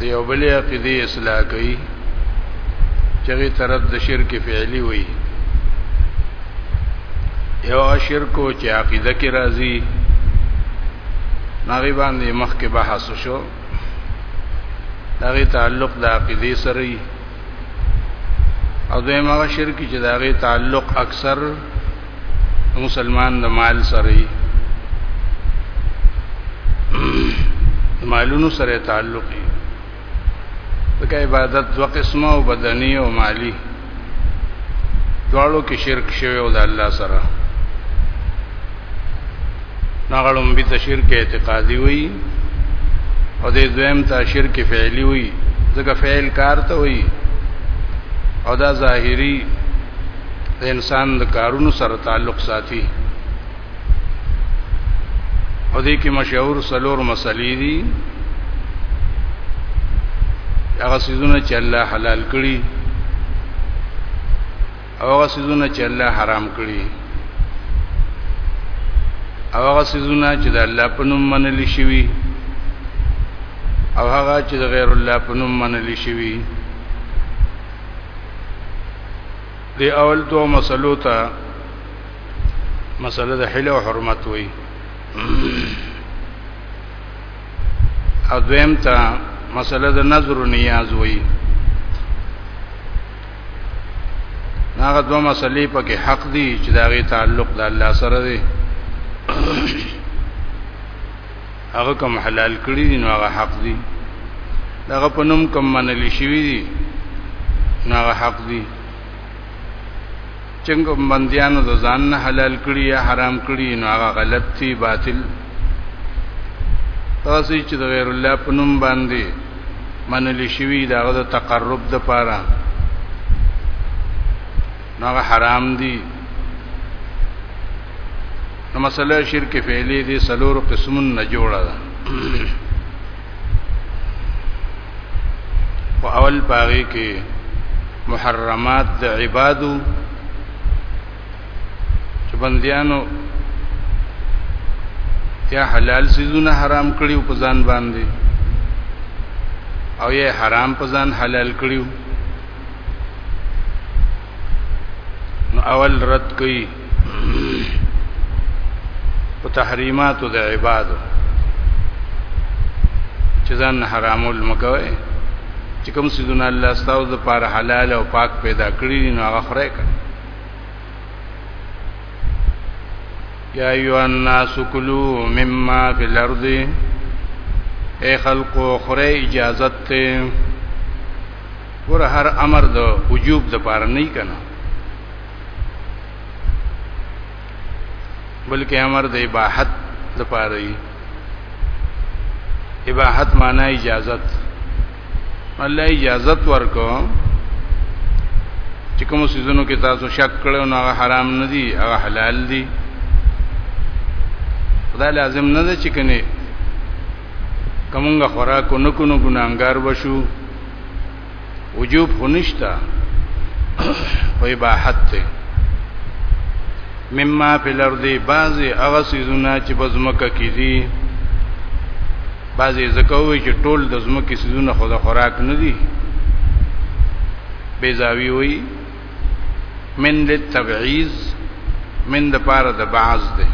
دی او بلې عقیده اصلاح کوي چې غي طرف د شرک فعلی وي یو شرک چې عقیده کې راځي نغی باندې مخکې بحث شو دغه تعلق د عقیده سره وي او دغه شرک چې دغه تعلق اکثر مسلمان د مال سره مالونو سره تعلق دی دغه عبادت دوه قسمه او بدني او مالی دواړو کې شرک شوی او د الله سره نغلم به تشرک اعتقادي وي او د دویم ته شرک فعلی وي ځکه فعل کار ته وي او دا ظاهری د انسان د کارونو سره تعلق ساتي او دې کې مشهور سلور مسلې دي هغه سيزونه چې الله حلال کړی او هغه سيزونه چې الله حرام کړی او هغه سيزونه چې د الله په نوم منل شوی او هغه چې د غیر الله په نوم منل شوی دی اول دو مسلو ته مسله د حل او حرمت وي او دویم ته مسله د نظر او نیاز وي هغه دوه مسلې پکې حق دي چې دا غي تعلق د الله سره دی هغه کوم حلال کړی دي نو هغه حق دي دغه په نوم کوم منل شوی دي نو هغه حق دي څنګه بنديانو د ځان نه حلال کړی یا حرام کړی نو هغه غلط دي باطل تاسو چې د غیر الله په نوم باندې منل شوی دغه د تقرب د پاره نو هغه حرام دي نو مسله شرک فعلی دی سلور قسمون نه جوړه ده او اول پاغي کې محرمات د عبادو چې بنديانو یا حلال سيزونه حرام کړی او په ځان باندې او یا حرام په ځان حلال کړیو نو اول رد کوي په تحریماتو د عبادو چې ځان حرامول مکوي چې کوم سيزونه الله ستاسو د پاره حلال او پاک پیدا کړی نو هغه خره کړ یا ایو الناس کلوا مما فی الارض اے خلق خره اجازه ته ور هر امر د وجوب د پاره نه کنا بلکې امر د اباحت د پاره دی اباحت معنی اجازت الله اجازت ورکو چې کوم سيزونو کې تاسو شک کړو نو هغه حرام نه دي هغه حلال دي دا لازم نه ده چې کني کومه خوراک نکونو ګناګار وشو وجوب هنشتا په اباحت ته مما فی الارض بعض هغه سيزونه چې په زمکه کې دي بعضی زکوي چې ټول د زمکه سيزونه خود خوراک نه دي بیزاوی وی من للتبعیض من د پاره د بعض دی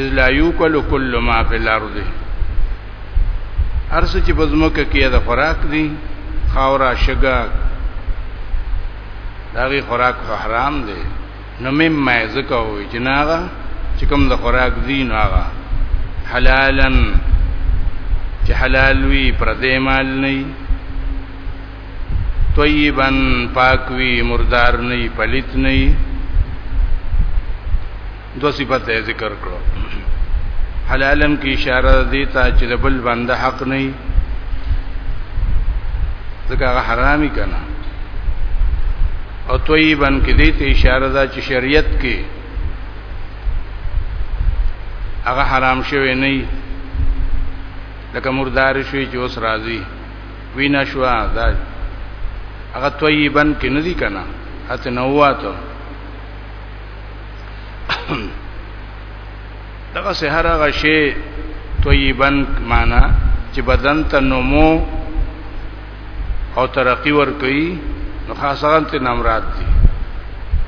اذ لا یوکل کل ما فی الارض ارس چې بزمکه کې د خوراک دی خاورا شګه داغي خوراک حرام دی نو مم ما زکه وي جناغه چې کوم د خوراک دی نو هغه حلالن چې حلال وي پر دې مال نه طیبا پاک وی مردار نه پلیت نه دو صفته ذکر کړو حلالن کی اشاره دی ته چې د بل بنده حق نه ځکه هغه حرامي کنه او طیبا کې دی ته اشاره ده چې شریعت کې هغه حرام شوی نه لکه مردار شوی چې اوس راضي وینا شو دا هغه طیبن کې نه دي کنه اته نواتو دغه سحر هغه شی طیبن معنا چې بدن ته نمو او ترقی ور کوي نو خاصه ته نمرات دي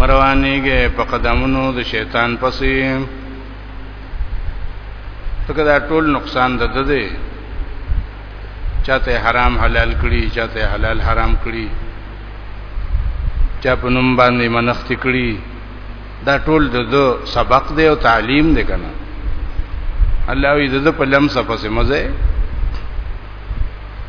مروانیږي په قدمونو د شیطان پسې تکه دا ټول نقصان د ده دی چاته حرام حلال کړي چاته حلال حرام کړي چا په نوم باندې منښت کړي دا ټول د ده سبق دی او تعلیم دی کنه الله وی د ده په لمسه پسې مزه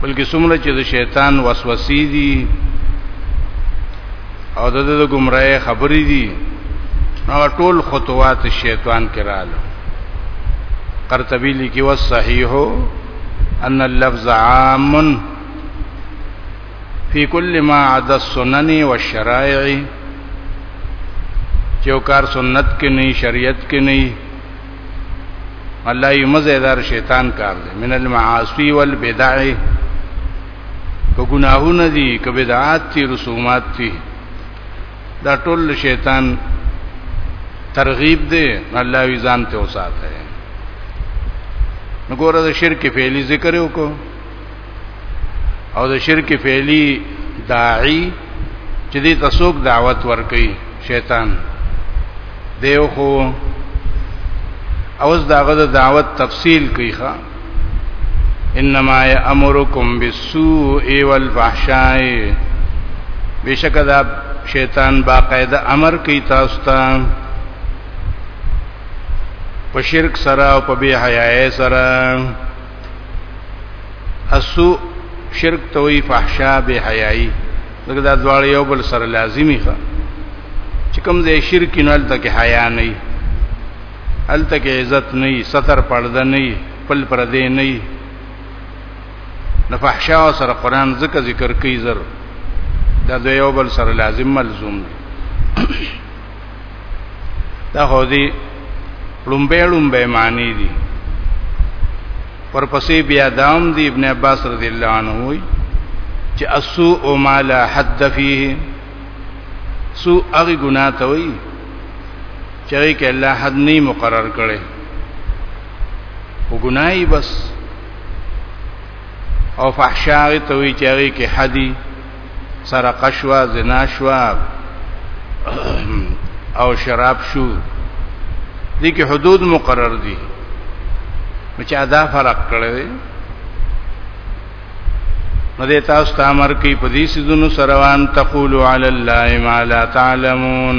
بلکې څومره چې د شیطان وسوسې دي او د د گمراهي خبرې دي نو ټول خطوات شیطان کراله قرطبی لیکي و صحیح ان اللفظ عام فی کل ما عدا السنن والشرائع چې کار سنت کې نه شریعت کې نه الله یې مزیدار شیطان کار دی من المعاصی والبدع که ګناهونه دي که بدعات دي رسومات دي دا ټول شیطان ترغیب دی الله وی ځان ته وساته نو ګوره د شرک فعلی ذکر وکړو او د شرک فعلی داعی چې دې تسوک دعوت ورکي شیطان دیو خو اوس داغه د دعوت تفصیل کوي ښا انما یامرکم بالسوء والفحشاء بشک دا شیطان باقاعده امر کوي تاسو ته په شرک سره او په بی حیاي سره اسو شرک توي فحشا به حیاي دغه د دواړو یو بل سره لازمی ښه چې کوم ځای شرک نه الته کې حیا نه وي الته کې عزت نه وي ستر پرده نه وي پل پرده نه وي نفحشا سره قران ذکر ذکر کوي زر دا د یو بل سره لازم ملزوم دی دا خو دې لومبه لومبه معنی دي ورپسې بیا دام دی ابن عباس رضی الله عنه وی چې اسو او ما لا حد فيه سو هغه ګناه ته وی چې کې الله حد نه مقرر کړي او ګناي بس او فحشاء ته وی چې هغه کې حدي سرقه شو زنا شو او شراب شو دي کې حدود مقرر دي چې ادا فرق کړی دی نو دې تاسو ته امر کوي په دې سيزونو سروان تقولوا على الله ما لا تعلمون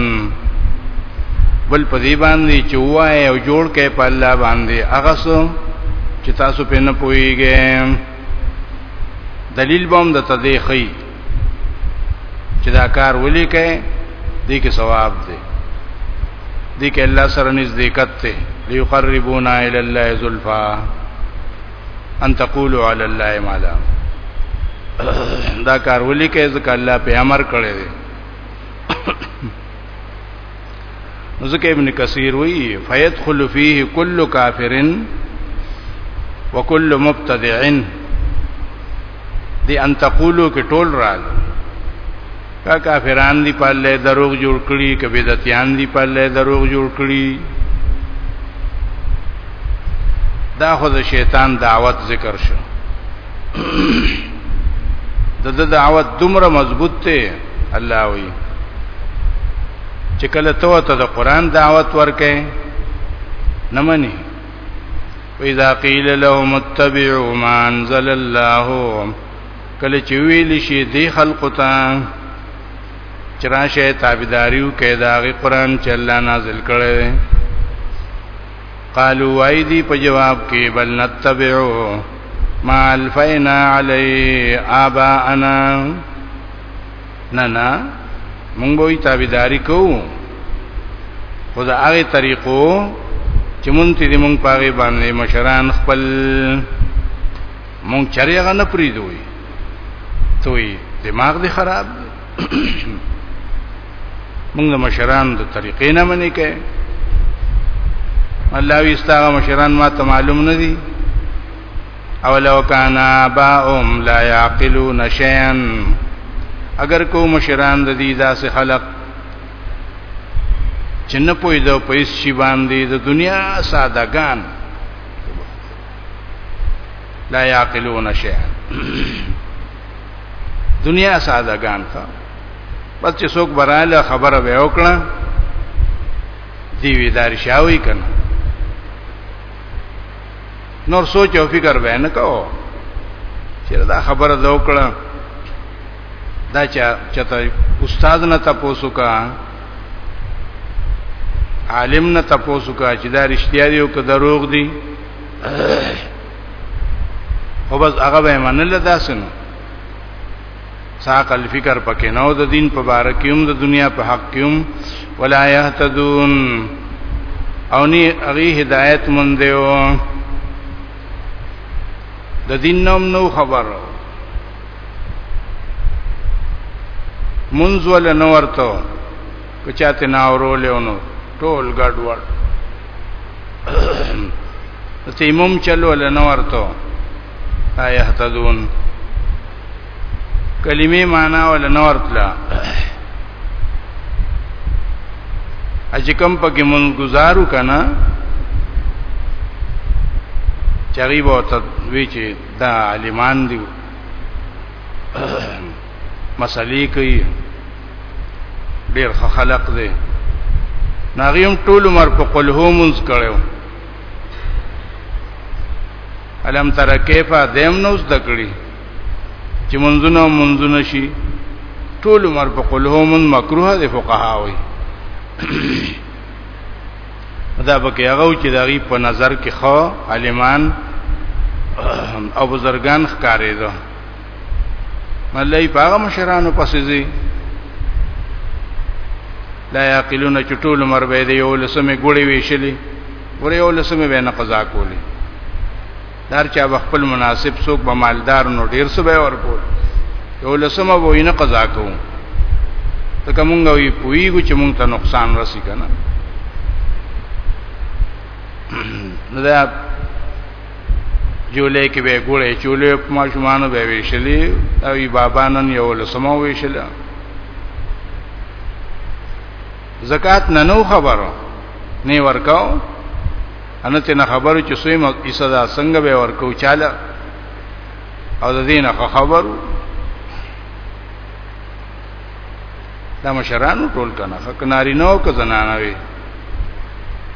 بل په دې باندې چې وای او جوړ کې په الله باندې هغه څه چې تاسو په نه پويږئ دلیل بم د تدیخی چې دا کار ولي کوي دې کې ثواب دی دې کې الله سره نزدېکت ته ليقربونا الى الله زلفا ان تقولوا على الله ما لا دا کار ولي کوي ځکه الله په امر کړی دی ذکر ابن کثیر وی فیدخل فیه کل کافرن وکل مبتدعن دی ان تقولو کې ټول راځ کا کافران دی په لې دروغ جوړ کړي کبه دتیان دی په لې دروغ جوړ کړي دا خو د شیطان دعوت ذکر شو د د دعوت دومره مضبوط ته الله وی چې کله ته ته د قران دعوت ورکې نه مني واذا قيل لهم اتبعوا ما انزل الله کله چې ویل شي دی خلق ته چرشه تابعداریو کې دا غي قران چې الله نازل کړي قالوا ايدي په جواب کې بل نتبعو ما الفینا علی آباءنا نه نه مونږ به تابعداري کوو خو دا هغه طریقو چې مونږ ته دې مونږ پاره باندې مشران خپل مونږ چریغه نه پریدوي توي دماغ دې خراب دی موږ د مشران د طریقې نه منې کې الله وی ستاره مشران ما ته معلوم نه دي او لو کان باهم لا يعقلون شيئا اگر کو مشران د دې داسې خلق چې نه پوي د پیس شي باندې د دنیا سادهګان لا يعقلون شيئا دنیا ساده ګان ته بس چې څوک براله خبره به وکړه دی ویدار شاوي کنه نور سوچ او فکر به نه کوو چې دا خبره دا وکړه دا چې چته استاد نه تاسو کا عالم نه تاسو کا چې دا رښتیا دی او که دروغ دی او بس هغه به منل داسنو ساقل فکر پکې نو د دین په بار کې هم د دنیا په حق کې هم ولا يهتدون او ني هغه هدایت مونږ دیو د دین نوم نو خبر منز ول نو ورته که چاته نه اورولې ونو ټول ګډ وړ تیمم چلو لنه ورته آیه تدون کلمې معنا ول نه ورتله اج کم پکې مون گزارو کنه چری وو ته وی چې دا عالمان دی مسلې کوي ډیر خلق دی ناغیم ټول عمر په قل هو منز کړو علم تر کیفا دیم نو زده کړی چې منځونه منځونه شي ټول عمر په قل هو من مکروه دی فقها وي دا پکې هغه چې دغه په نظر کې خو عالمان او بزرگان ښکارې ده ملای پاغه مشرانو پسې زی لا یاقلون چټول مر به دی یو لسمه ګړی ویشلی ور یو لسمه به نه قضا کولی دار چا خپل مناسب څوک به مالدار نو ډیر څه به ورکول یو لسمه وې نه قضا کوو ته کومه وی پویګو چې مونږ ته نقصان رسی کنه نو دا جولې کې به ګوړې چولې په ماشومان به ویشلې او ای بابا نن یو لسمه ویشل زکات نه نو خبرو نه ورکاو ان ته نه خبرو چې سوی مو ایسه دا څنګه به ورکو چاله او د دینه خبرو دا مشرانو ټول کنه حق ناری نو که زنانه وي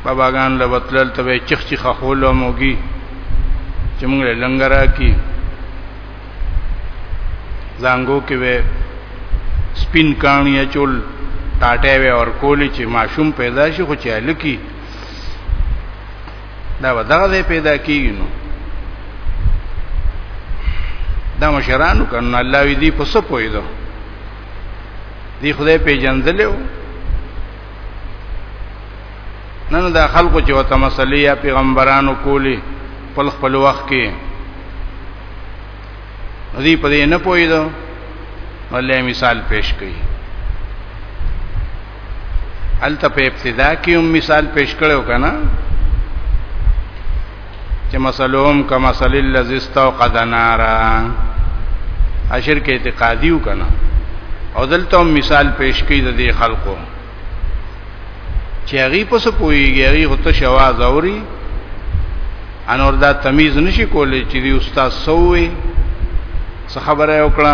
باباګان لوتلل ته چخ چخ خولو موګي چې موږ لنګرا کی زنګو کې وې سپین کانی چول ټاټه وې اور کولی چې ماشوم پیدا شي خو چې لکی دا به دغه ځای پیدا کیږي نو دا مشرانو کنه الله وی دی په څه پویدو دی خدای پیجندلو نن دا خلکو چې وته مسلې یا پیغمبرانو کولی په خپل وخت کې دی په دې نه پویدو الله مثال پیش کړي الته په ابتدا کې هم مثال پیش کړو کنه چې مسلوم کما صل الذی استوقد نارا اشر کې اعتقادي وکنه او دلته مثال پیش کړي د دې خلقو چې هغه په څه پويږي هغه هوته شواز اوري انور دا تمیز نشي کولای چې دی استاد سوې څه خبره وکړه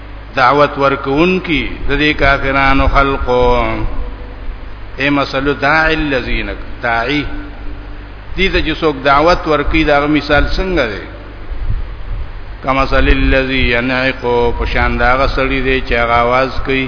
دعوت ورکونکي د دې کافرانو خلقو اے مسلو داعی الذین داعی دې ته چې څوک دعوت ورکي دا مثال څنګه دی کما صلی الذی ینعقو پشان دا غسړي دی چې هغه आवाज کوي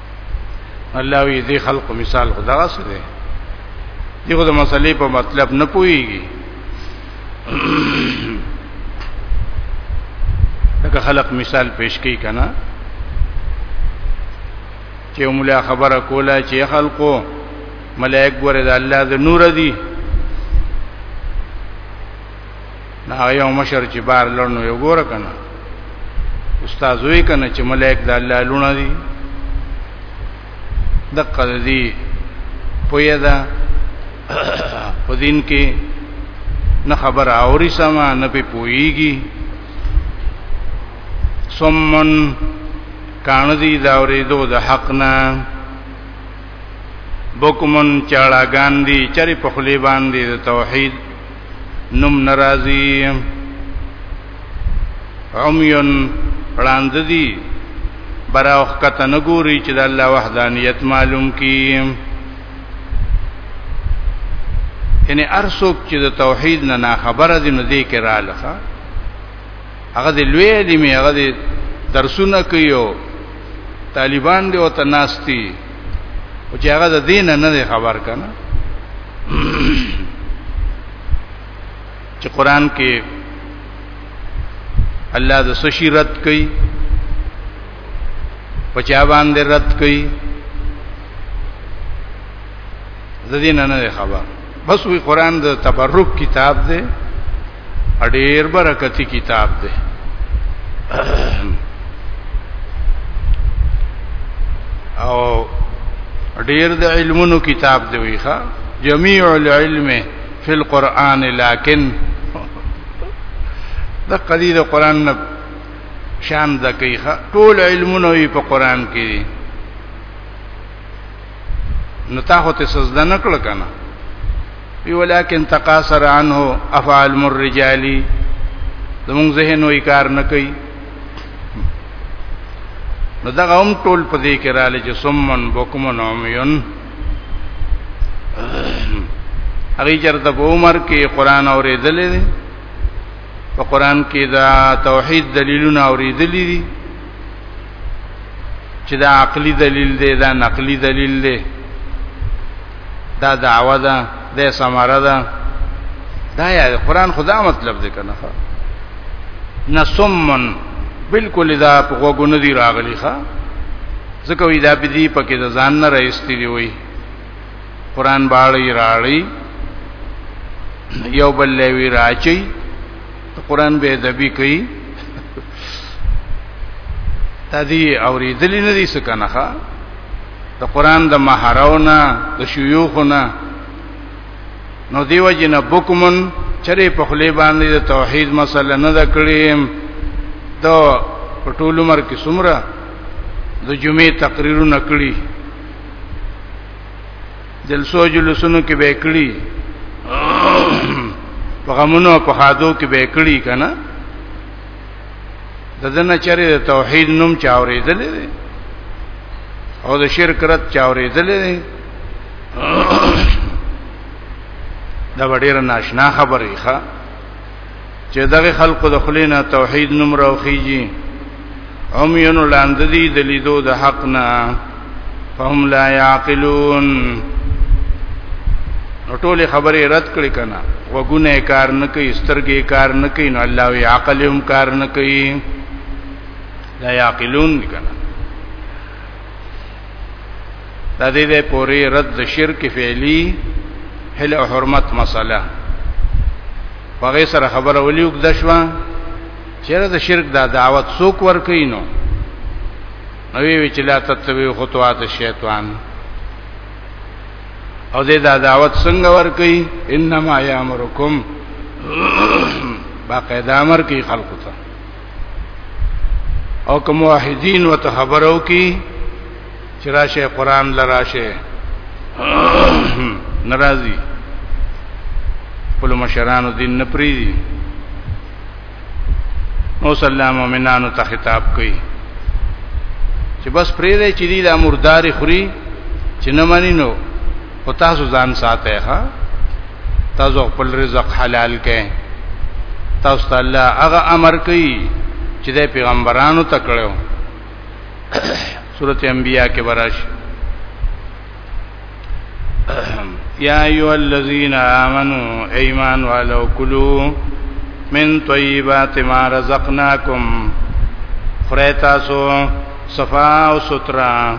الله وی دې خلق مثال خدا غسه دی دغه د مسلې په مطلب نه پويږي لکه خلق مثال پیش کوي کنه چې مولا خبره کوله چې خلقو ملائک ګوره د الله د نور دي دا یو مشر چې بار لړنو یو ګور کنه استاد وی کنه چې ملائک د الله لونه دي دقه دي پوی دا په دین کې نه خبر اوري سما نه په پويږي سمن کان دي دا اوري دو د حق نه بوکمن چاړه ګاندي چری په خلی باندې د توحید نوم ناراضي عميون وړاند دي براوخ کته نګوري چې د الله وحدانيت معلوم کی یعنی ارسوک چې د توحید نه نه خبره دي نو دې کې را لخه هغه د لوی علمي هغه د درسونه کوي طالبان دی او تناستی او چې هغه د دین نه دی خبر کنه چې قران کې الله د سشي رد کوي پچا باندې رد کوي د دین نه خبر بس وی قران د تبرک کتاب دی ډیر برکتی کتاب دی او ډیر د علمونو کتاب دی ویخه جميع العلم فی القرآن لكن د قدی د قرآن نه شان د کیخه ټول علمونه په قرآن کې دي نو تا هو ته سجده نکړه کنه وی ولکن تقاصر عنه افعال الرجالی زموږ ذهن وی کار نه کوي نو دا هم ټول په دې کې رااله چې سمن بوکمن عميون هغه چرته په عمر کې قران اورېدلې دي په قران کې دا توحید دلیلونه اورېدلې دي چې دا عقلی دلیل دی دا نقلی دلیل دی دا دعوه ده دا سماره ده دا یا قران خدا مطلب دی کنه نسمن بالکل دا په غوګونه دی راغلی ښا ځکه وی دا بدی پکې د ځان نه راځتي دی وی قران باړی راړی یو بل لوي راچی قران به ادبی کوي تدی اوریدلی نه دي سکنه د قران د مهارونه د شيوخونه نو دیو جن بوکمن چرې په خلی باندې د توحید مسله نه دکړیم د ټول عمر کې سمره د جمعې تقریرونه کړی جلسو جلسونو کې به کړی په غمونو په خادو کې به کړی کنه د دنه چرې د توحید نوم چاورېدل دي او د شرک رد چاورېدل دي دا ډېر ناشنا خبرې ښه چې دغه خلکو د خلینا توحید نوم راوخیږي عمیون لاندې دي د لیدو د حق نه فهم لا يعقلون نو ټول خبرې رد کړې کنا وګونه کار نه کوي سترګې کار نه کوي نو الله وی عقل هم کار نه کوي لا يعقلون کنا د دې د پوری رد د شرک فعلی هل او حرمت مسله هغه سره خبره ولي وکد شو چیرې د شرک دا دعوت څوک ور کوي نو نو وی چې لا تتبعوا خطوات الشیطان او دې دا دعوت څنګه ور کوي انما یامرکم باقاعده امر کوي خلق ته او کوم واحدین وته خبرو کی چې راشه قران لراشه ناراضي خپل مشرانو دین نه پریدي او صلی الله مؤمنانو ته خطاب کوي چې بس پرې دی چې دی د مرداري خوري چې نه مانی نو او تاسو ځان ساته ها تاسو خپل رزق حلال کړئ تاسو ته الله هغه امر کوي چې د پیغمبرانو ته کړو سورته انبیاء کې ورش یا ایو الذین آمنو ایمان والو کلو من طیبات ما رزقناکم خره تاسو صفا او سترا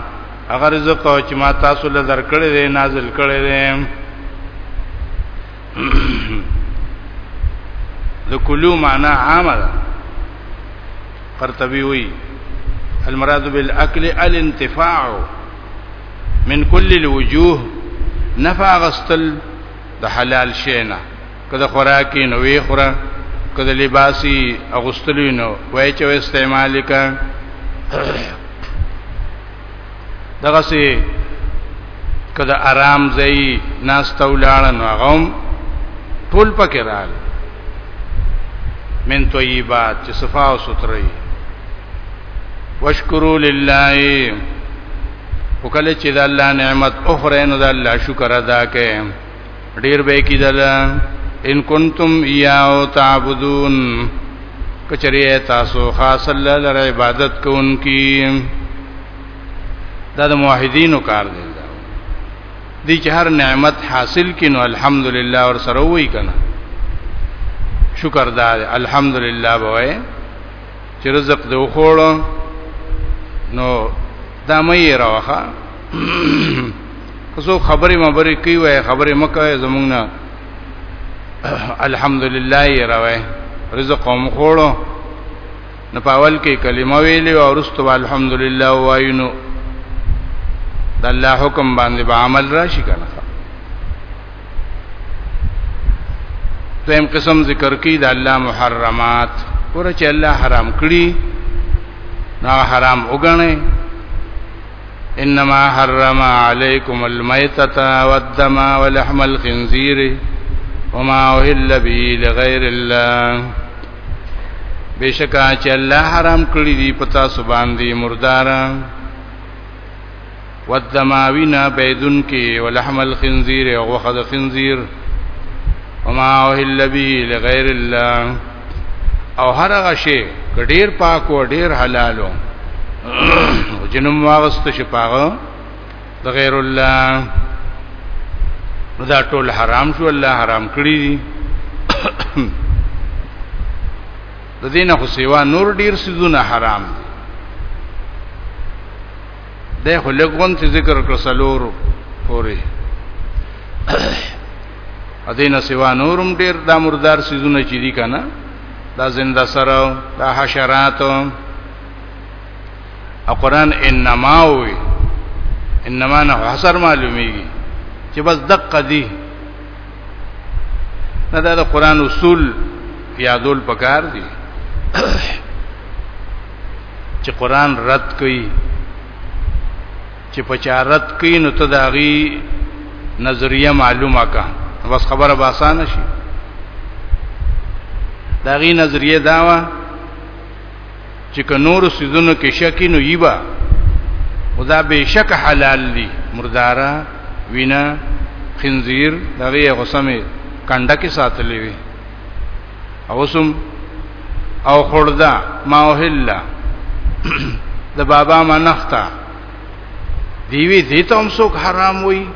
هغه رزق چې ما تاسو له درکړې دی نازل کړې دی د کلو معنا عامه ده قرطبي وی المراد بالاكل الانتفاع من کل الوجوه نفع غستل د حلال شي نه کله خوراکي نو وی خوره کله لباسي اغستل نو وای چې استعمال کا دغه سي کله آرام ځای ناس تولاړ نو غوم ټول پکې رال من طیبات چې صفا او ستري واشکرو لله وکله چې د الله نعمت اخره نو د الله شکر ادا کړئ ډیر به کې دل ان کنتم یاو تعبدون کچری تاسو خاص الله لپاره عبادت کوونکی دا د موحدینو کار دی دی چې هر نعمت حاصل کینو الحمدلله اور سره وای کنه شکر دا الحمدلله بوي چې رزق دې وخوړو نو دا مې راوخه کوڅو خبرې مبرې کوي وای خبرې مکه زمونږ نه الحمدلله یې راوي رزق هم خوړو نو په اول کې کلمه ویلې او رستو الحمدلله وایونو د الله حکم باندې به عمل راشي کنه دویم قسم ذکر کی د الله محرمات ګوره چې الله حرام کړی نا حرام وګڼي انما حرم عليكم الميتة والدم ولحم الخنزير وما أهل به لغير الله بشکا چې الله حرام کړی دی پتا سبحان دی مرداران والدماوینا بيدن کې ولحم الخنزير او غوخه د خنزير وما اوهل به لغیر الله او هر هغه شی ډیر پاک او ډیر حلالو جنم واغست شپاغه د غیر الله دا ټول حرام شو الله حرام کړی دي د دینه خو سیوا نور ډیر سيزونه حرام دي ده خو لګون ته ذکر کړ سلور پوری ادینه سیوا نورم ډیر د مردار سيزونه چي دي کنه دا زنده سره دا حشرات او قران انما وي انما نه حصر معلومیږي چې بس دقه دي نه دا د قران اصول یادول پکار دي چې قران رد کړي چې په چا رد کړي نو ته دا غي نظریه معلومه کا بس خبره به اسانه شي دا غي نظریه داوا چې که نور سيزونو کې شک نو یبا خدا به شک حلال دي مردارا وینا خنزیر دغه غسمه کنده کې ساتلې وي اوسم او خوردا ما وهلا د بابا ما نختا دیوی دې ته هم څوک حرام وای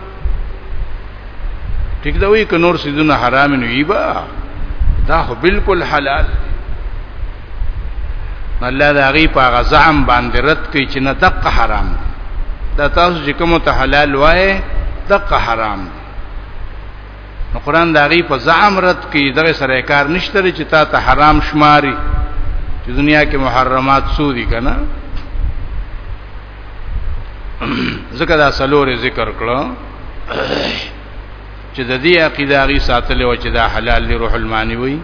ټیک دا وی ک نور سيزونه حرام نه وي با دا خو بالکل حلال الله دا غي په غزام باندې رد کوي چې نه دق حرام دی دا تاسو چې کوم ته حلال وای دق حرام دی نو قران دا غي په زعم رد کوي دغه سره کار نشته چې تا ته حرام شماري چې دنیا کې محرمات سو دي کنه ذکر دا سلوري ذکر کړو چې د دې عقیده غي ساتل او چې دا حلال دی روح المانی وي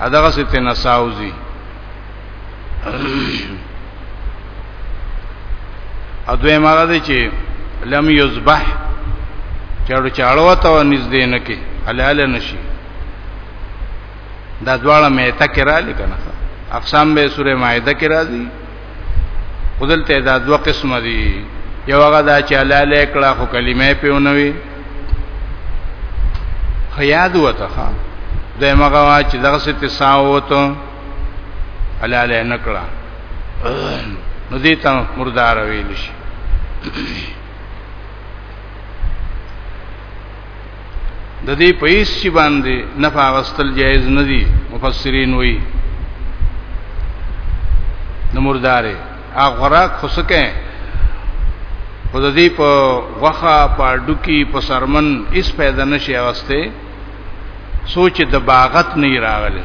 اداغه ست نساوزی اځه مارا دی چې لم یذبح چړو چاړو ته نږدې نه کې حلال نشي دا دواړه مېته کې را لکنه اقسام به سوره مائده کې راځي خودلته دا دوه قسمه دي یو هغه دا چې حلال کړه خو کلمې په ونوي خیاد وته دماغه وا چې دغه ست ساوته حلال نه کړه نو دې ته مردار ویل شي د دې په هیڅ شي باندې نفع غستل جایز نه دي مفسرین وایي د مردارې هغه خوراک خو سکه په د دې په وخه په ډوکی په سرمن هیڅ پیدا نشي اوسته سوچ د باغت نه راغله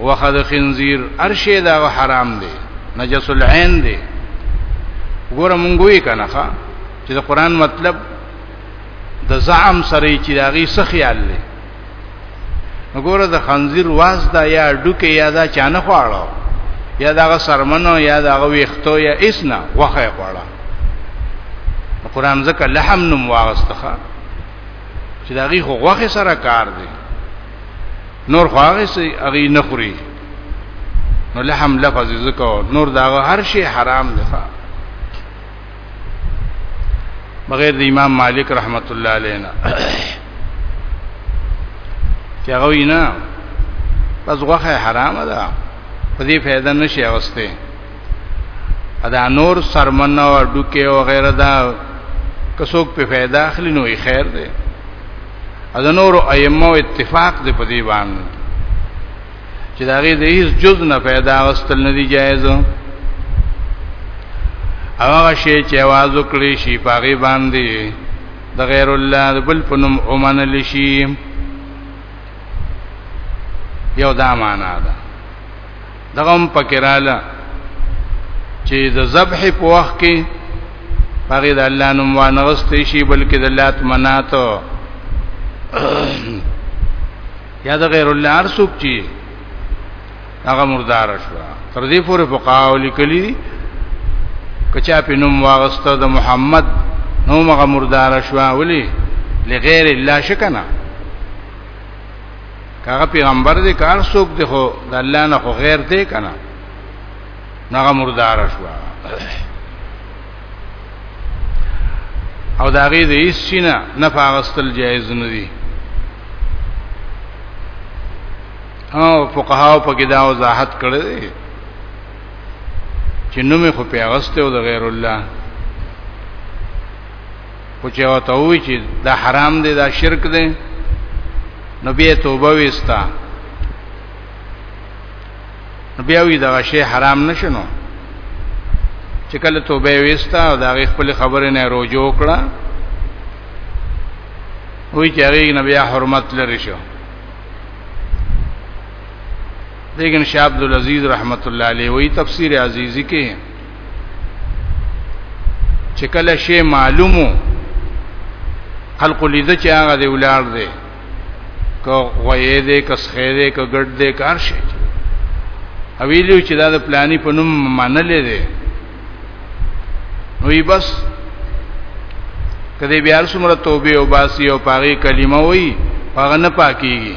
وخه د خنزیر ارشه دا حرام دی نجس العين دی ګوره مونږ وی کنه ښا چې د قران مطلب د زعم سره چې داغي څه خیال لې ګوره د خنزیر واز دا یا ډوکه یا دا چانه خواړو یا دا سرمنو یا دا ویختو یا اسنا وخه خواړه قران ځکه لحم نوم واغستخه چې داغي خو وخه سره کار دی نور خو هغه سي هغه نه خوري نو لحم لفظ ذکر نور دا هر شی حرام دی بغیر د امام مالک رحمت الله علینا چې هغه وینا پس غوخه حرام ده په دې فائدہ نشي اوسته ادا نور سرمن او ډوکه او غیره دا کڅوک په فائدہ اخلي نو خیر ده اذ نور ائمه اتفاق دی په دی باندې چې دا غي د هیڅ جز نه پیدا واستل نه دی جایز هغه شی چې आवाज وکړي شي پاغي باندې د غیر الله د بل پنوم اومن لشي یو دا معنا ده دغه هم پکراله چې د ذبح په وخت کې هغه د الله نوم وانغستې شي بلکې د لات منات یا د غیر الله ارسوک چی هغه مردار شو تر دې پورې فقاو لیکلي دي کچا په نوم واغسته د محمد نوم هغه مردار شو ولی لغیر الله شکنا کاغه پیغمبر دې کار څوک دی خو د الله نه خو غیر دی کنه نغه مردار شو او دا غي د هیڅ شینه نه فاغستل جایز نه دي او فقهاو په کې دا وضاحت کړی دی چې نومې خو پیغسته او د غیر الله خو چې او ته وی چې دا حرام دی دا شرک دی نو بیا توبه وستا نو بیا وی دا شی حرام نشنو چې کله توبه وستا او دا خپل خبره نه روجو کړه وی چې هغه نبی حرمت لري شو لیکن شاه عبد العزيز رحمت الله علیه وی تفسیر عزیزی کې چې کله شی معلومو خلق لیده چې هغه دی ولار دی که غوی دی که سخی دی که ګډ دی کار شي اویلیو چې دا د پلانی په نوم منلې دی نو یې بس کدی بیا څومره توبه او باسی او پاغي کلمه وای هغه نه پاکیږي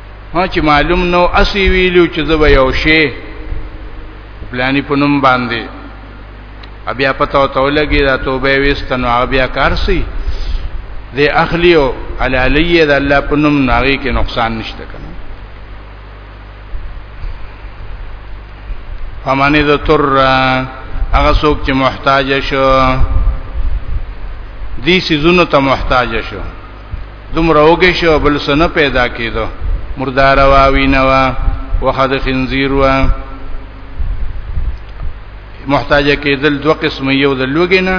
ها چې معلوم نو اسی ویلو چې زه به یو شی پلاني پنوم باندې بیا پته او تولګي دا توبه وستنو هغه بیا کار سي د اخلي او علالیه د الله پنوم ناغي کې نقصان نشته کنه فمن ذو تر هغه څوک چې محتاج شو دي سيزونو ته محتاج شو دومره وګې شو بل سنه پیدا کېدو مردار واوی نه وا وخد خنزیر وا محتاج کېدل دوه قسم یو د لوګې نه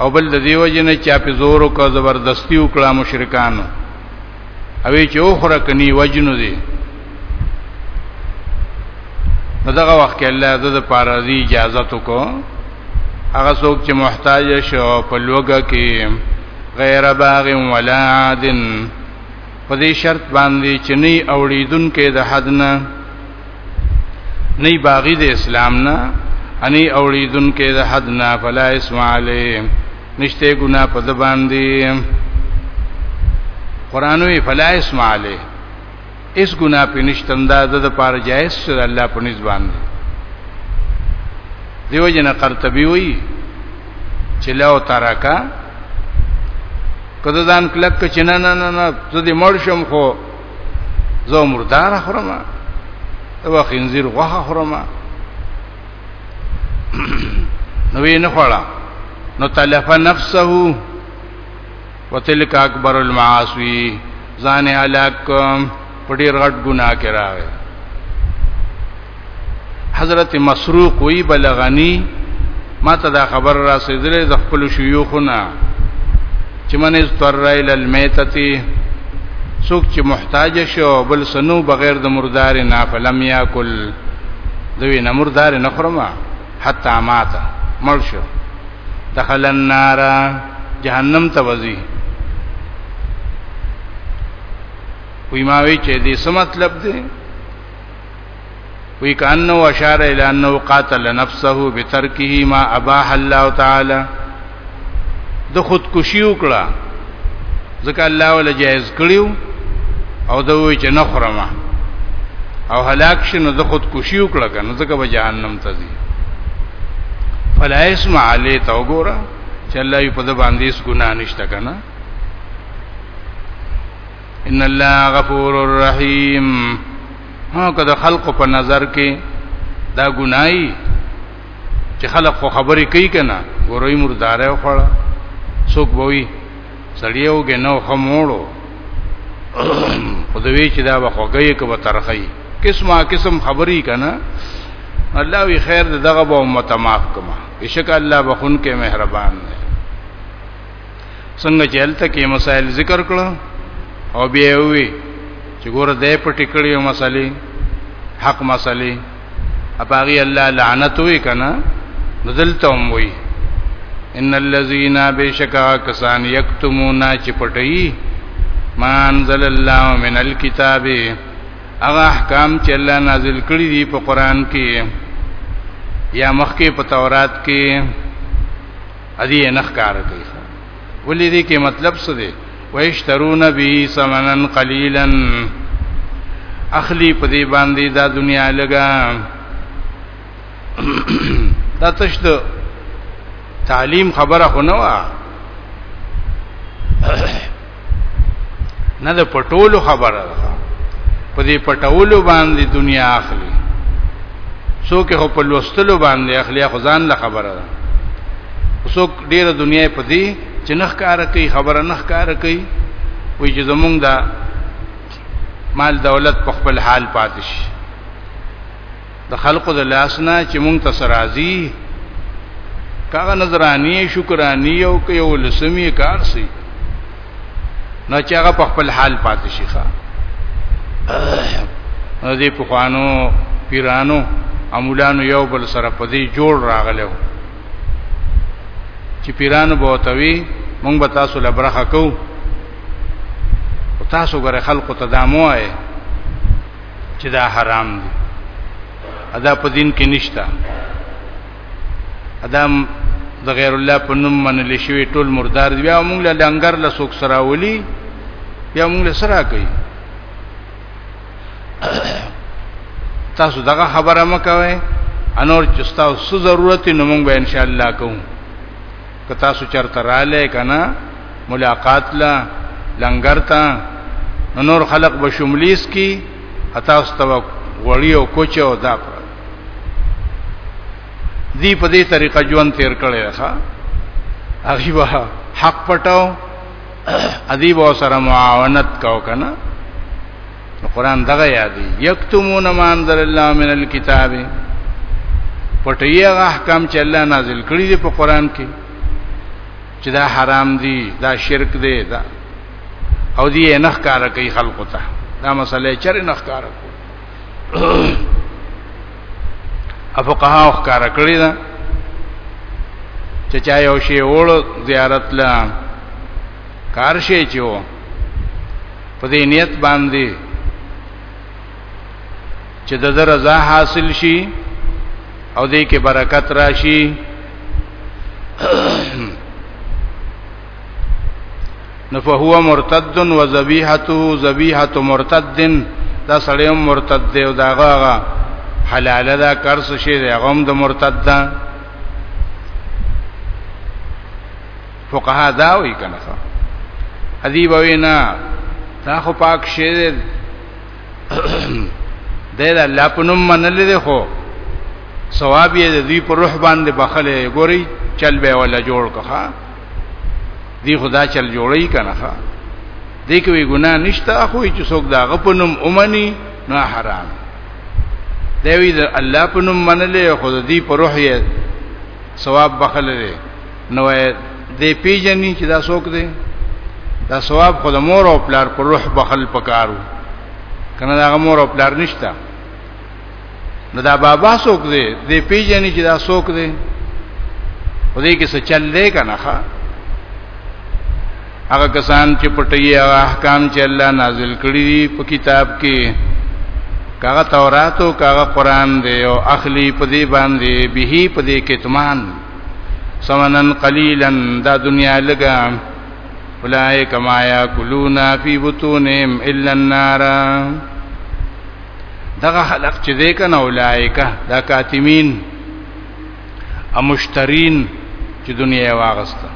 او بل د دیو جن چا په زور او کا زبردستی وکړه مشرکان اوی چې اوخره کني وجنو دي دغه وخت کې الله د پاره دی اجازه تو کو هغه څوک چې محتاج شو په لوګه کې غیر باغ ولا عادن په دې شرط باندې چې نه اوړیدون کې د حد نه نه باغی د اسلام نه اني اوړیدون کې د حد نه فلا اسم علی نشته ګنا په د باندې قران وی فلا اسم علی اس ګنا په نشتم دا د لپاره جائز چې الله په نس باندې دیو جن قرطبي وی چې لو ترکا کله ځان کلک چې نه نه نه نه زه دې مړ شم خو زه مردار خورم او خنزیر غوخه خورم نو یې نه خوړه نو تلف نفسه وتلک اکبر المعاصی ځان هلاک په ډیر غټ ګناه کې راغی حضرت مسروق وی بلغنی ما ته دا خبر را سیدلې د خپل شيوخونه چې من از تر الى المیتتی څوک چې محتاج شو بل سنو بغیر د مردار نه فلم یاکل دوی نه مردار نه خرمه حتا مات مړ شو دخل النار جهنم ته وځي وی ما وی چې دې څه مطلب دی وی کانه اشاره الى انه قاتل نفسه بترکه ما اباح الله تعالی د خودکشي وکړه ځکه الله ولا جایز کړیو او دا وی چې نه خرمه او هلاک شنو د خودکشي وکړه کنه ځکه به جهنم ته ځي فلا اسم علی تو ګورا چې الله یې په د باندې اس ګنا نشته کنه ان الله غفور الرحیم هغه د خلق په نظر کې دا ګنای چې خلک خو خبرې کوي کنه ګوروي مرداره وخړه څوک بوي سړیو کې نو خموړو خدوی چې دا بخوګي کبه ترخی قسمه قسم خبرې کنه الله وی خیر دغه به امت معاف کما بشک الله بخون کې مهربان دی څنګه چې هلته کې مسائل ذکر کړو او بیا وی چې ګوره دې پټې کړې او مسالې حق مسالې اپاغي الله لعنت وی کنه نزلتم وی ان الذين بشکا کسان یکتمون چې پټي ما انزل الله من الكتاب هغه احکام چې الله نازل کړی دي په قران کې یا مخکې په تورات کې ادي نه ښکار کوي ولې دې کې مطلب څه دی ويشترون به ثمنن قليلا اخلي په دې باندې دا دنیا لګا دا تشد تعلیم خبره خو نه نه د پټولو خبره ده په دې پټولو باندې دنیا اخلي څوک هو په لوستلو باندې اخلي خو ځان له خبره ده څوک ډیره دنیا په دې چې نخ کار کوي خبره نخ کار کوي وي چې زمونږ دا مال دولت په خپل حال پاتې شي د خلقو د لاسنا چې مونږ ته سرازي کاغه نظرانی شکرانی او کې یو لسمی کار سي نه چې هغه په خپل حال پاتې شي ښا دې په خوانو پیرانو امولانو یو بل سره په دې جوړ راغلو چې پیرانو بوتوي مونږ به تاسو لبرخه کوو تاسو غره خلق ته دامو آئے چې دا حرام دي ادا په دین کې نشتا ادا د غیر الله په نوم منل شوی ټول مردار دی بیا موږ له لنګر له سوک سره ولي بیا موږ له سره کوي تاسو دغه خبره مکوئ انور چې تاسو ضرورت نو موږ به ان شاء الله کوو که تاسو چرته رااله کنه ملاقات لا لنګر تا نور خلق به شملیس کی اتا استو غړی او کوچو دا پر دی په دې طریقه ژوند تیر کړي ښا هغه حق پټاو ادیب او سره معاونت کاو کنه قرآن دغه یادی یکتمون ما انزل الله من الكتاب پټي هغه احکام چې الله نازل کړی دی په قران کې چې دا حرام دي دا شرک دی دا او دی نه ښکار کوي خلقو ته دا مسله چر نه ښکار کوي افقها او ښکارا کړی دا چې چا یو شی وړ زیارت لا کار شي چې و په دې نیت باندې چې د رضا حاصل شي او دې کې برکت راشي نو فهو مرتد و ذبیحته ذبیحه مرتد دا سړی مرتد دی او داغه هغه حلال ده کرس شي دی هغه د مرتد ده فقها دا وی کنه حدیب وینا دا خو پاک شي دی د الله په نوم منل دي خو ثواب یې د دوی په روح باندې بخله ګوري چل به ولا جوړ کخه دی خدا چل جوړی کنه ښا دې کوي ګناه نشته خو چې څوک دا غپنم اومني نه حرام دی وی دا الله پنم منلې خو دې پر روح یې ثواب بخللې نو دې پیجنې چې دا څوک دی دا ثواب خود مور او پلار پر روح بخل پکارو کنه دا مور او پلار نشته نو دا بابا څوک دی دې پیژنې چې دا څوک دی په دې کې څه چل دی کنه ښا هغه کسان چې پټي هغه احکام چې الله نازل کړی دي په کتاب کې کاغه تورات او کاغه قران دی او اخلي په دې باندې به په دې کتمان سمنن قليلا دا دنیا لګا اولائک ما یاکلون فی بطونهم الا النار دغه خلق چې دې کنه اولایکا دا کاتمین امشترین چې دنیا واغسته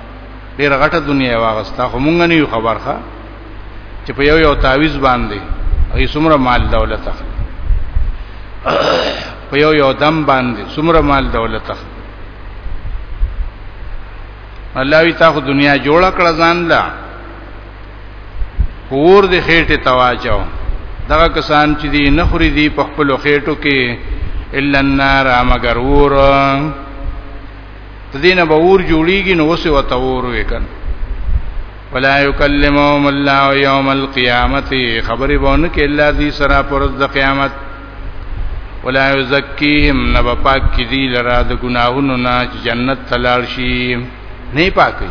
ډیر غټه دنیا واغسته خو مونږ نه یو خبرخه چې په یو یو تعویز باندې ای څومره مال دولت اخلي په یو یو دم باندې څومره مال دولت اخلي الله وی تا خو دنیا جوړه کړه ځان لا پور د خېټه تواچو دغه کسان چې دی نه خوري دی په خپل خېټو کې الا النار مگر ور دینه به ور جوړیږي نو وسه وته ور وکړ ولا یکلمهم الله یوم القیامت خبرې بونه کې الله دې سره پر د قیامت ولا یزکیهم نب پاک کی دی لرا د گناهونو نه جنت تلال شي نه پاکي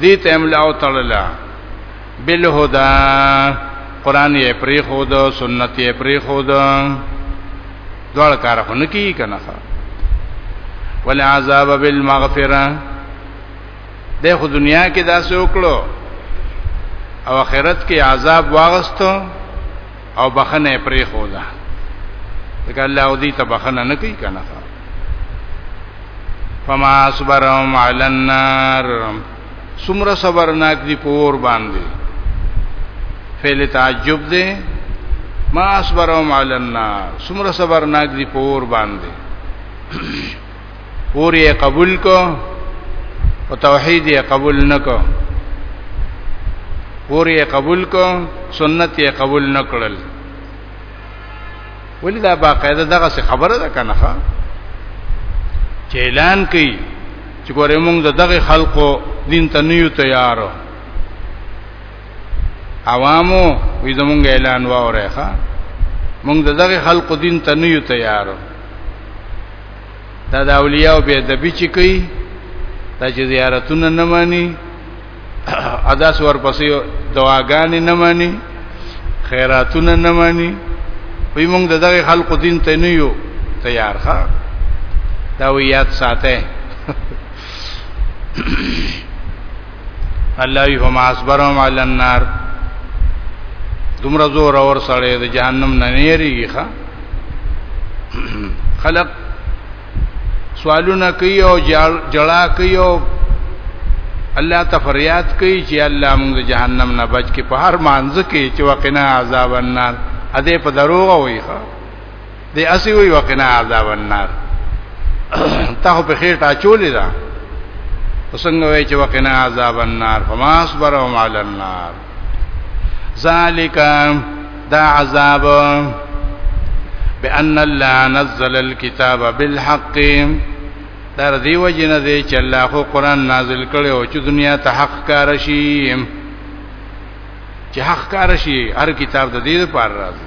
دې ته املا او تړلا بالهدى قران یې پری خود سنت یې پری خود دوړ کار خو نه کی کنه ولا عذاب بالمغفره د خو دنیا کې داسې وکړو او آخرت کې عذاب واغستو او بخنه پرې خو ده ځکه الله او دې ته بخنه نه کوي کنه فما صبرهم علی النار سمره صبرناک دی پور باندې فعل تعجب دی ما صبرهم علی النار سمره صبرناک دی پور باندې پوری قبول کو او توحید یې قبول نکو پوری یې قبول کو سنت یې قبول نکړل ولې دا باقاعده دغه څه خبره ده کنه ښا چې اعلان کړي چې ګورې موږ دغه خلقو دین ته نیو تیارو عوامو وې زمونږ اعلان واورې ښا موږ دغه خلقو دین ته نیو تیارو دا د اولیاء به د بیچ کوي دا چې زیارتونه نه مانی ادا سور پسې دواګانې نه مانی خیراتونه نه مانی وی موږ دغه خلقو دین ته نه یو تیار ښا دا وی یاد ساته الله وی هم اصبرهم علی النار دومره زور اور سره د جهنم نه نیریږي ښا خلق سوالونه کوي او جړا کوي او الله ته فریاد کوي چې الله موږ د جهنم نه بچ کې په هر مانځ کې چې وقنا عذاب النار اده په دروغ وي ښا دی اسی وی وقنا عذاب النار ته په خیر ټا چولې دا وسنګ وی چې وقنا عذاب النار فما صبرهم علی النار ذالک دا عذاب بان الله نزل الكتاب بالحق تر دی وجنه دی چې الله خو قران نازل کړي او چې دنیا ته حق کار شي چې حق کار شي هر کتاب د دې لپاره راځي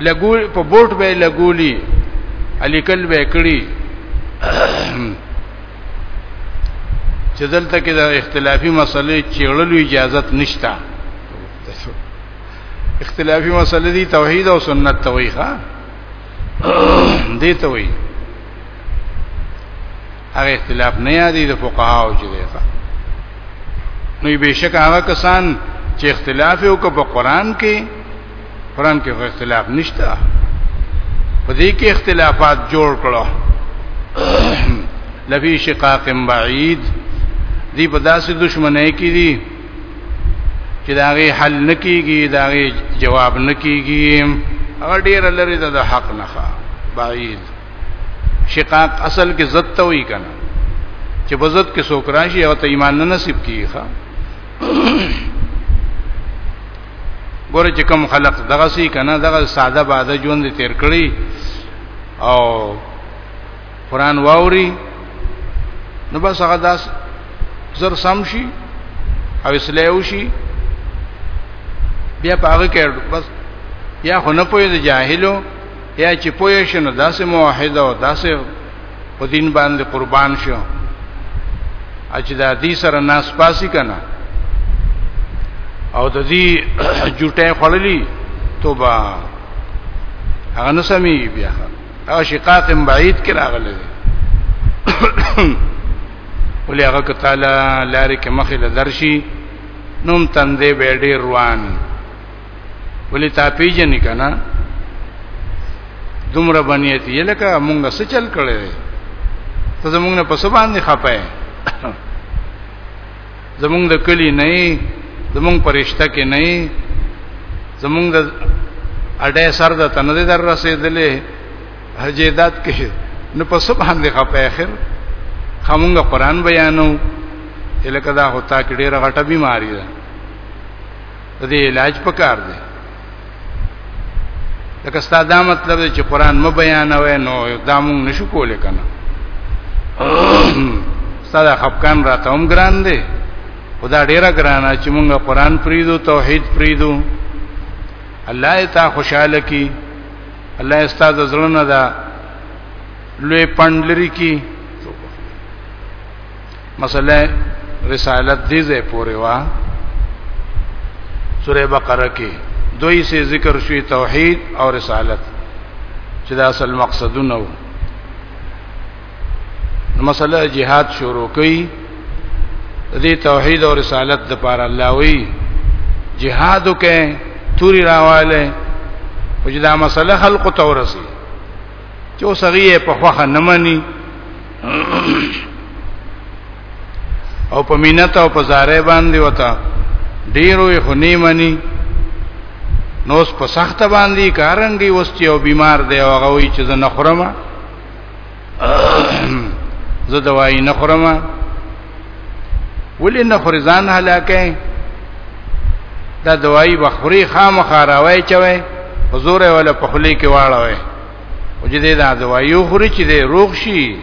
لګول په بوټ به لګولی الیکل به کړی چې دلته کې د اختلافي مسلې چېړلو اجازه نشته اختلافي مسلې دي توحید او سنت ته وایي ښا دې ته وایي هغه اختلاف نه یادې د فقهاو چې دی ښا نو بهشکه هغه کسان چې اختلاف وکړ په قران کې قران کې اختلاف نشته په دې کې اختلافات جوړ کړو لفی شقاق بعید دی په داسې دشمنی کې دي چې دا غي حل نکېږي دا غي جواب نکېږي هغه ډیر لري د حق نه بعید شقاق اصل کې ضد ته وی کنه چې بزد کې سوکراشي او ته ایمان نه نصیب کیږي ګوره چې کوم خلق دغه سي کنه دغه ساده باده ژوند تیر کړی او قران واوري نو بس هغه داس زر سم شي او اصلاح وشي بیا پاګه کړ بس یا خو نه پوهې د جاهلو یا چې پوه شي نو داسې موحد او داسې په دین باندې قربان شو چې دا دې سره ناس پاسي کنه او د دې جوټه خړلې توبه هغه نو سمي بیا هغه شقاق بعید کې راغلی دی ولې هغه کتاله لارې کې مخې له درشي نوم تندې به ډېر روان ولې تا پیژنې کنه دومره بنیت یې لکه مونږ څه چل کړی ته زمونږ نه پس باندې خپای زمونږ د کلی نه زمونږ پرشته کې نه زمونږ د اډه سر د تنه در رسیدلې حجیدات کې نو پس باندې خپای اخر خمونږ قران بیانو الکه دا هوتا کې ډیره غټه بیماری ده د دې علاج پکار دی لکه ستاسو دا مطلب دی چې قران م بیانوي نو دا مونږ نشو کولای کنه ستاسو خفقان راته هم ګران دی خدا ډیره ګرانه چې مونږ قران پریدو توحید پریدو الله تا خوشاله کی الله استاد زړونه دا لوی پندلری کی مسله رسالت دې ځای پورې وا سوره بقره کې دوی سه ذکر شوی توحید او رسالت چې دا اصل مقصدونه وو مسله جهاد شروع کړي دې توحید او رسالت د پاره الله وی جهاد وکې توري راواله وجدا مسله خلق تورسي چې وسغیه په خوخه نه مني او په مینت او په زارې باندې وتا ډیرو یې خنی منی نو اس په سخت باندې کارنګي وستي او بیمار دی او هغه وی چې زه نه خورم زه دوايي نه خورم ولې نه خوري ځان هلاکه دا دوايي بخوري خامخا راوي چوي حضور ولا په خلی کې واړوي او چې دا دوايي خوري چې دې روغ شي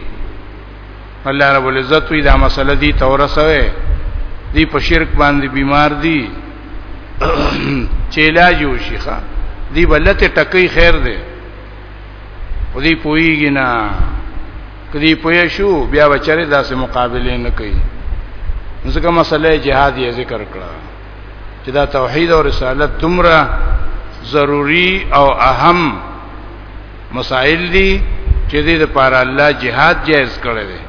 الله رب العزت وی دا مسله دي تورسوي دی په شرک باندې بیمار دي چې علاج وشي ښا دی بلته ټکی خیر دی او دی پویږي نه کدی پوی شو بیا بچره داسې مقابله نه کوي ځکه مسله جهاد یې ذکر کړه چې دا توحید او رسالت تمره ضروری او اهم مسائل دي چې دې لپاره الله جهاد جائز کړی دی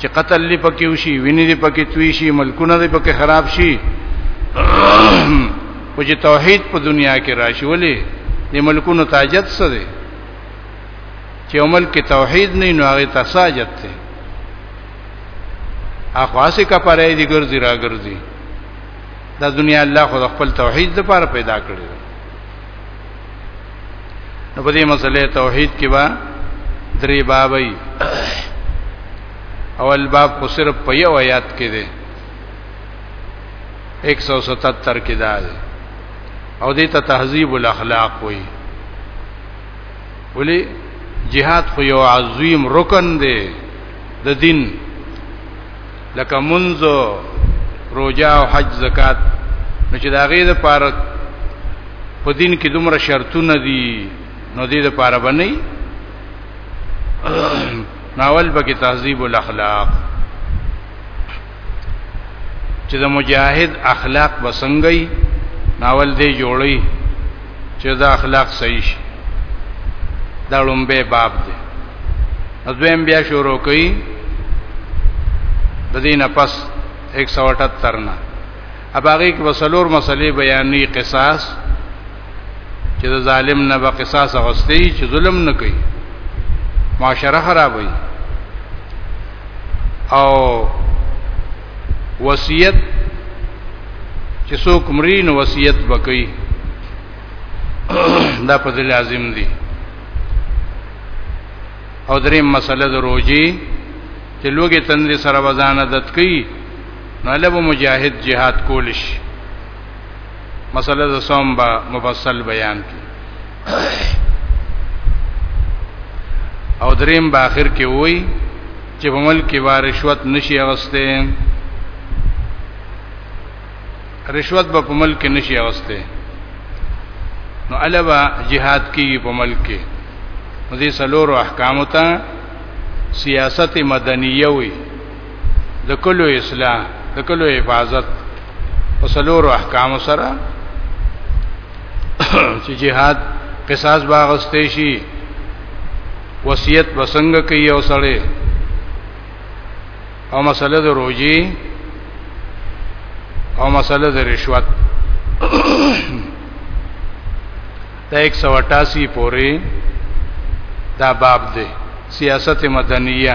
چې قتل لې پکې وشي وینې دې پکې توي شي ملکونه دې پکې خراب شي او چې توحید په دنیا کې راشي ولې دې ملکونو تاجت څه دی چې عمل کې توحید نه نو هغه تساجت دی اخواسه کا پرې دي ګرځي را ګرځي دا دنیا الله خو خپل توحید لپاره پیدا کړی نو په دې مسله توحید کې با درې بابي اول باب خو صرف په یو آیات کې دی 177 کې دا دی او دې ته تهذیب الاخلاق وایي ولی جهاد خو یو عظیم رکن دی د دین لکه منځ روزه او حج زکات نو چې دا غي د پاره په دین کې دومره شرطونه دي نو دې د پاره باندې ناول بګي تهذیب الاخلاق چې د مجاهد اخلاق بسنګي ناول دی جوړي چې دا اخلاق صحیح شي دا لومبه باب دی ازویم بیا شروع کړي د دې نه پس 178 نه اباغي کې وسلور مسلې بیانې قصاص چې د ظالم نه به قصاص غوستي چې ظلم نه کوي معاشره خرابوي او وصیت چې څوک مرین وصیت وکړي دا په ځل لازم دي او درې مسله د روزي چې لوګي تندې سره وزانه دت کوي نو له مجاهد جهاد کولش مسله د صوم با مفصل بیان کی او دریم با اخر کې وای چې په ملک کې با رشوت نشي اغسته رشوت به په ملک کې نشي اغسته نو علاوه jihad کیږي په ملک کې دې سلور احکام ته سیاست مدنیه وي د کلو اصلاح د کلو حفاظت او سلور احکام سره چې جهاد قصاص باغستې شي وصیت بسنګ کوي او سړی او مسله د روزي او مسله د رشوت دا 188 پورې دا باب دی سیاست مدنیه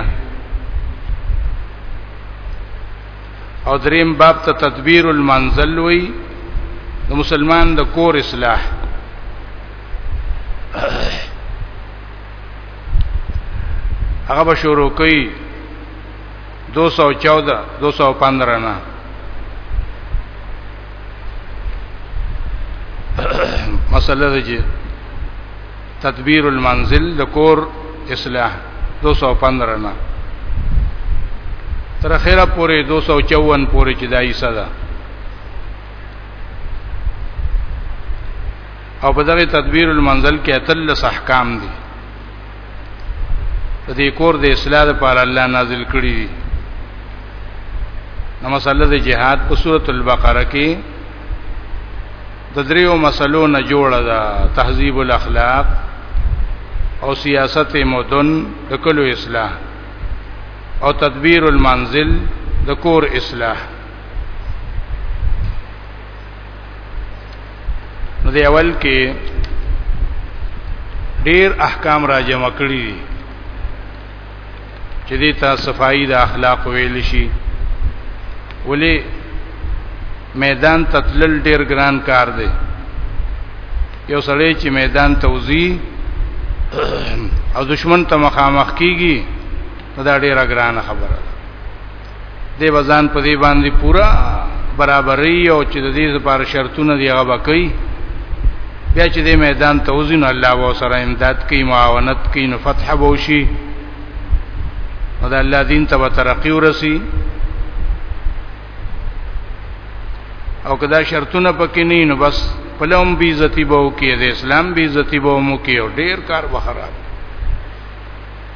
او دریم باب ته تدبیر المنزل وی د مسلمان د کور اصلاح هغه به شروع کوي 214 215 نه مسله ده چې تدبیر المنزل د کور اصلاح 215 نه تر اخره پورې 254 پورې چې دای صدا او په دغه تدبیر المنزل کې اتل احکام دي د دې کور د اصلاح لپاره الله نازل کړی دی نو مسله د جهاد په سورۃ البقره کې د دریو مسلو نه جوړه ده تهذیب الاخلاق او سیاست مدن د کلو اصلاح او تدبیر المنزل د کور اصلاح نو دی اول کې ډیر احکام را جمع کړی دي چې دې ته صفائی د اخلاق ویل شي ولی میدان تتلل ډیر ګران کار دی یو سړی چې میدان توزی او دشمن ته مخامخ کیږي دا ډیره ګران خبره ده دی بزان په دې باندې پورا برابرۍ او چې د دې لپاره شرطونه دی هغه وکړي بیا چې دې میدان ته وزین الله و سره امداد کوي معاونت کوي نو فتح بوشي او د الله دین ته ترقی ورسی او کدا شرطونه پکې نه نو بس پلوم بی عزتی بو کې د اسلام بی عزتی بو مو کې او ډیر کار بخراب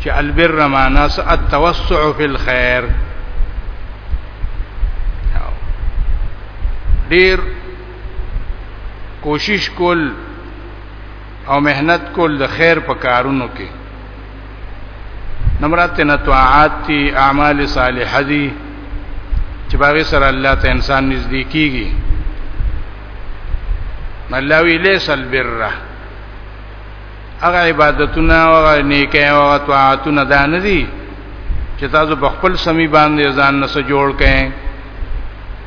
چې البر معنا س التوسع فی الخير ډیر کوشش کول او مهنت کول د خیر په کارونو کې نمرات نه طاعات تی اعمال صالحه دي چې باغ سره الله ته انسان نږدې کیږي ملاوی لیس البر هغه عبادتونه او هغه نیکه او هغه طاعتونه دا نه دي چې تاسو په خپل سمي باندې ځان نه جوړ کړئ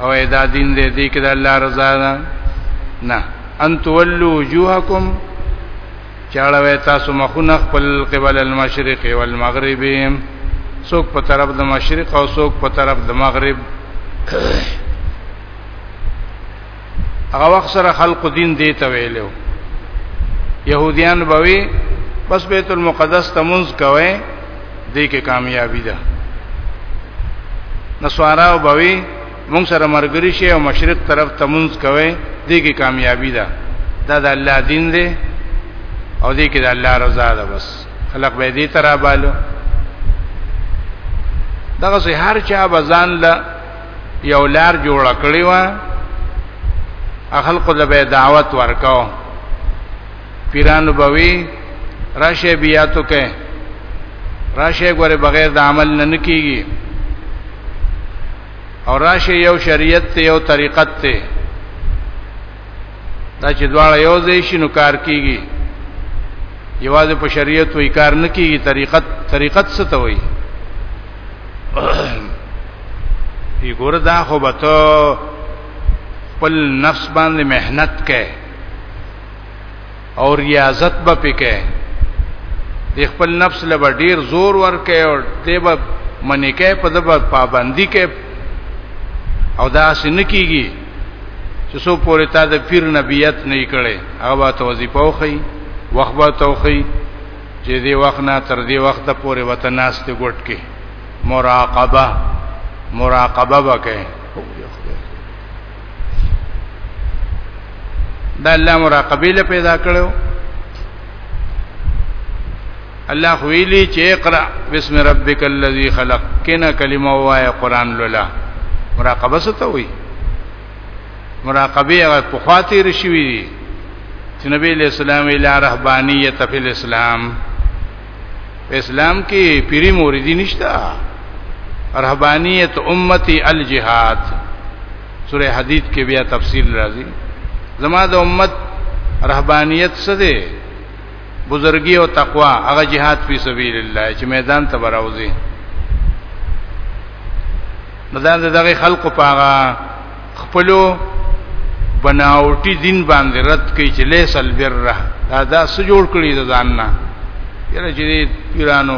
او دا دین دې دې کې د الله رضا ده نه ان تولوا وجوهکم چاړه تاسو مخونه خپل قبل المشرق والمغرب څوک په طرف د مشرق او څوک په طرف د مغرب هغه وخت سره خلق دین دی ته ویلو يهوديان بوي بس بیت المقدس ته منځ کوي دې کې کامیابی ده نسوارا بوي مونږ سره مرګري شي او مشرق طرف ته منځ کوي دې کې کامیابی ده دا د الله دین دی او دې کې د الله رضا ده بس خلق به دې ترابالو دغه سه هر چا بزان له یو لار جوړ کړی و خلکو ته به دعوت ورکاو پیرانو بوي راشه بیا تو کې راشه غره بغیر د عمل نه نکېږي او راشه یو شریعت ته یو طریقت ته دا چې دواړه یو ځای شي نو کار کیږي یوازې په شریعت وی کار نه کیږي طریقت طریقت څه ته وایي ای ګور دا خو به ته خپل نفس باندې مهنت کې او ریاضت به پکې د خپل نفس له ډیر زور ورکې او دی به منې کې په دبا پابندي کې او دا سن کیږي چې سو پورې تا د پیر نبیت نه کړي هغه ته وظیفه وخی وخت به توخی چې دی وخت نه تر دی وخت پورې وته ناس ته ګټ کې مراقبه مراقبه وکړي دا الله مراقبه له پیدا کړو الله ویلی چې اقرا بسم ربک الذی خلق کنا کلمه وای قران لولا مراقبه څه ته وای مراقبه هغه په خاطر شوی چې نبی له اسلام اله رهبانیت فی الاسلام اسلام کې پیری موریدی نشتا رهبانیت امتی الجهاد سوره حدید کې بیا تفصیل راځي زما د امت رهبانیت څه دی بزرګي او تقوا هغه جهاد په سبیل الله چې میدان ته براوځي مدان دغه خلق په هغه خپلو بناوټي دین باندې رد کوي چې لیس البر دا دا څه جوړ کړی د ځان نه یره چې پیرانو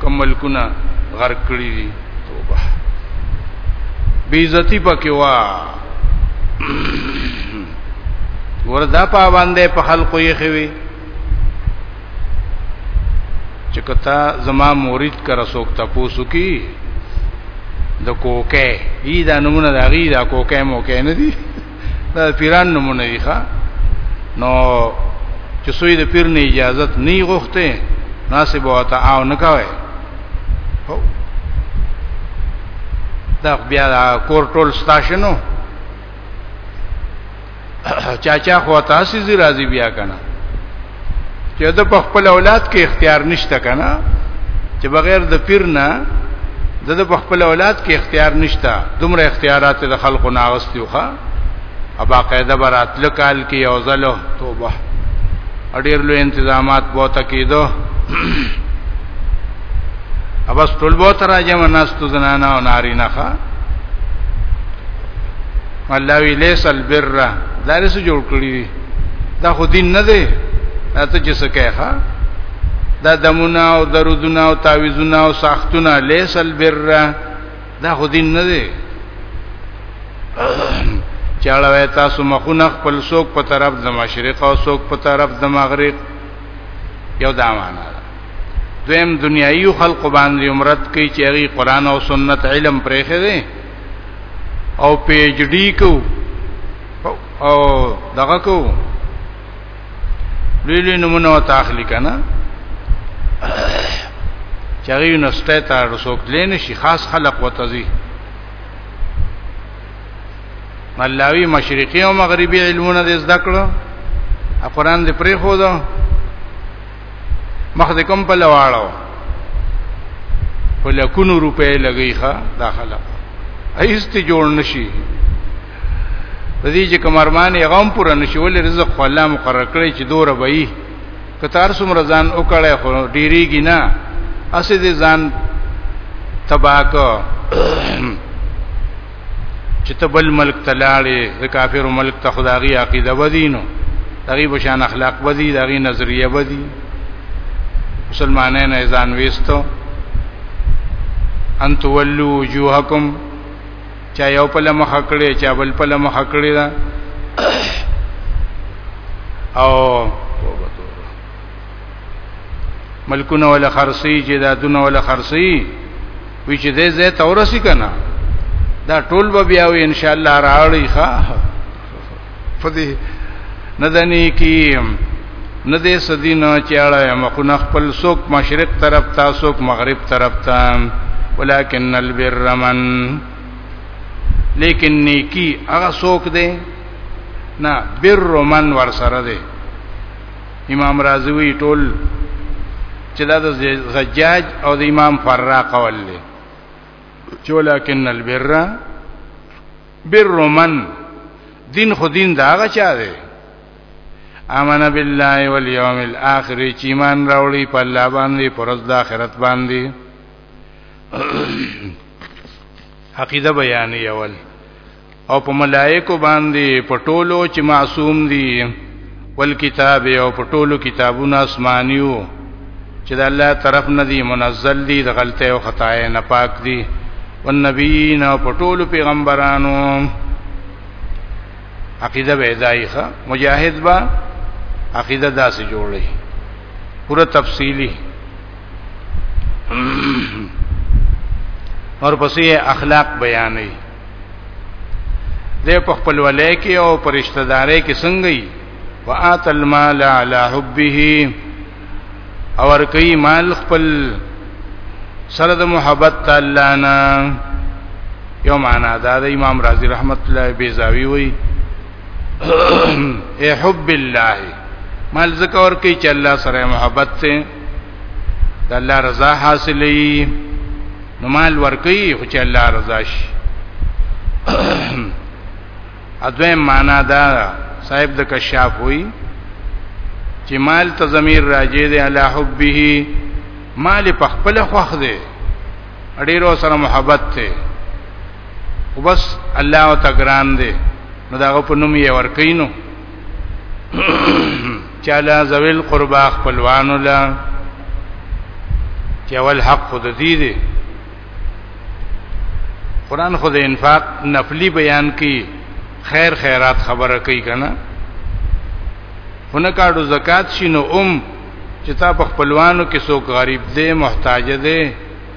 کمل کنا غرق کړی دي توبه بی عزتی پکې وا وردا پابندې په خلقو یې خوي چې کتا زما مرید کرا سوک تاسو کی د کوکه ای دا نمونه دا غی دا کوکه مو کې نه دی دا پیران نمونه دی ښا نو چې سوی د پیر نه اجازه نه غوښته ناسب او تا او نه کاوه هو دا بیا کور ټول ستاشنو چاچا خو تاسو زی راضی بیا کنه چې د په خپل اولاد کې اختیار نشته کنه چې بغیر د پیر نه د د په خپل اولاد کې اختیار نشته دومره اختیارات د خلقو ناغستیو ښا ابا قاعده برات لکال کې یو زلو توبه اډیر لوی انتظامات بہت کېدو ابا ټول بہت راځم ناس تو زنانا او ناری نه ښا الله وی لیس البر دا لس جوړ کړی دی دا خو دین نه دی ته چې څه کوي ښا دا دمونه او درودونه او تعویذونه او ساختونه لیس البر دا خو دین نه دی چاړه وای تاسو مخونه خپل سوق په طرف د مشرق او سوق په طرف د مغرب یو دا معنا ده دویم دنیایي خلق باندې عمرت کوي چې هغه قران او سنت علم پرېخې دي او پی ایچ ډی کو او دغه کو لیلی نمونه او تاخلی کنه چاغي یونیورسيټي ته رسوک لین شي خاص خلق وتزي ملاوی مشرقي او مغربي علمونه د زده کړو قرآن دې پرې خو ده مخدې کوم په لواړو په لکونو روپې لګی ښا داخله ایست جوړ نشي د دې چې کمرمان یې غوم پوره نشي ولې رزق خو الله مقرر کړی چې دوره وایي کتار سم رضان او کړه خو ډیریږي نه اسې دې ځان تباک چې ته بل ملک ته لاړې د کافر ملک ته خدایي عقیده ودینو دغه بشان اخلاق ودی دغه نظریه ودی مسلمانانو ځان وېستو ان تولوا وجوهکم چا یو په لمخ کړي چا بل په لمخ کړي دا او ملکونه ولا خرسي چې دا دونه ولا خرسي وی چې دې زه تورسي کنه دا ټول به بیا وي ان شاء الله راړي ښا فدی ندنی کی نه دې سدینه چاړه مخونه خپل سوک مشرق طرف تا سوک مغرب طرف تا ولکن البر من لیکن نیکی هغه سوک دې نه بر من ور سره دې امام رازی وی ټول چې دا د زجاج او د امام فرا قول دی چې ولکن البر بر من دین خو دین دا هغه چا دی امن بالله والیوم الاخر چې ایمان راوړي په الله باندې پرز د آخرت باندې عقیده بیانې اول او په ملائکو باندې په ټولو چې معصوم دي والکتاب او په ټولو کتابونو آسمانیو چې د الله طرف نه دي منزل دي د غلطه او خطا نه پاک دي والنبیین او په ټولو پیغمبرانو عقیده به دایخه مجاهد با عقیده داسې جوړي پوره تفصیلی اور پسې اخلاق بیانې دې په خپل ولای کې او پرشتہ دارې کې څنګه یې وآت المال علی حبه اور کوي مال خپل سره د محبت تعالی نه یو معنا دا د امام رازی رحمت الله بیزاوی وی اے حب الله مال زکه ور کوي چې الله سره محبت ته د الله رضا حاصلې نو مال ورکي خو چې الله رضا شي اځه معنا دا صاحب د کشاف وي چې مال ته ضمیر راځي د الله حبه مال په خپل خوخ دی ډیرو سره محبت ته وبس الله او تګران دی نو دا په نوم یې ورکینو چاله زویل قربا خپلوانو لا چې اول حق خود دي دي قران خود انفاق نفلی بیان کی خیر خیرات خبره کوي کنه هنکاړو زکات شینو ام چې تا په خپلوانو کې څوک غریب دی محتاج دی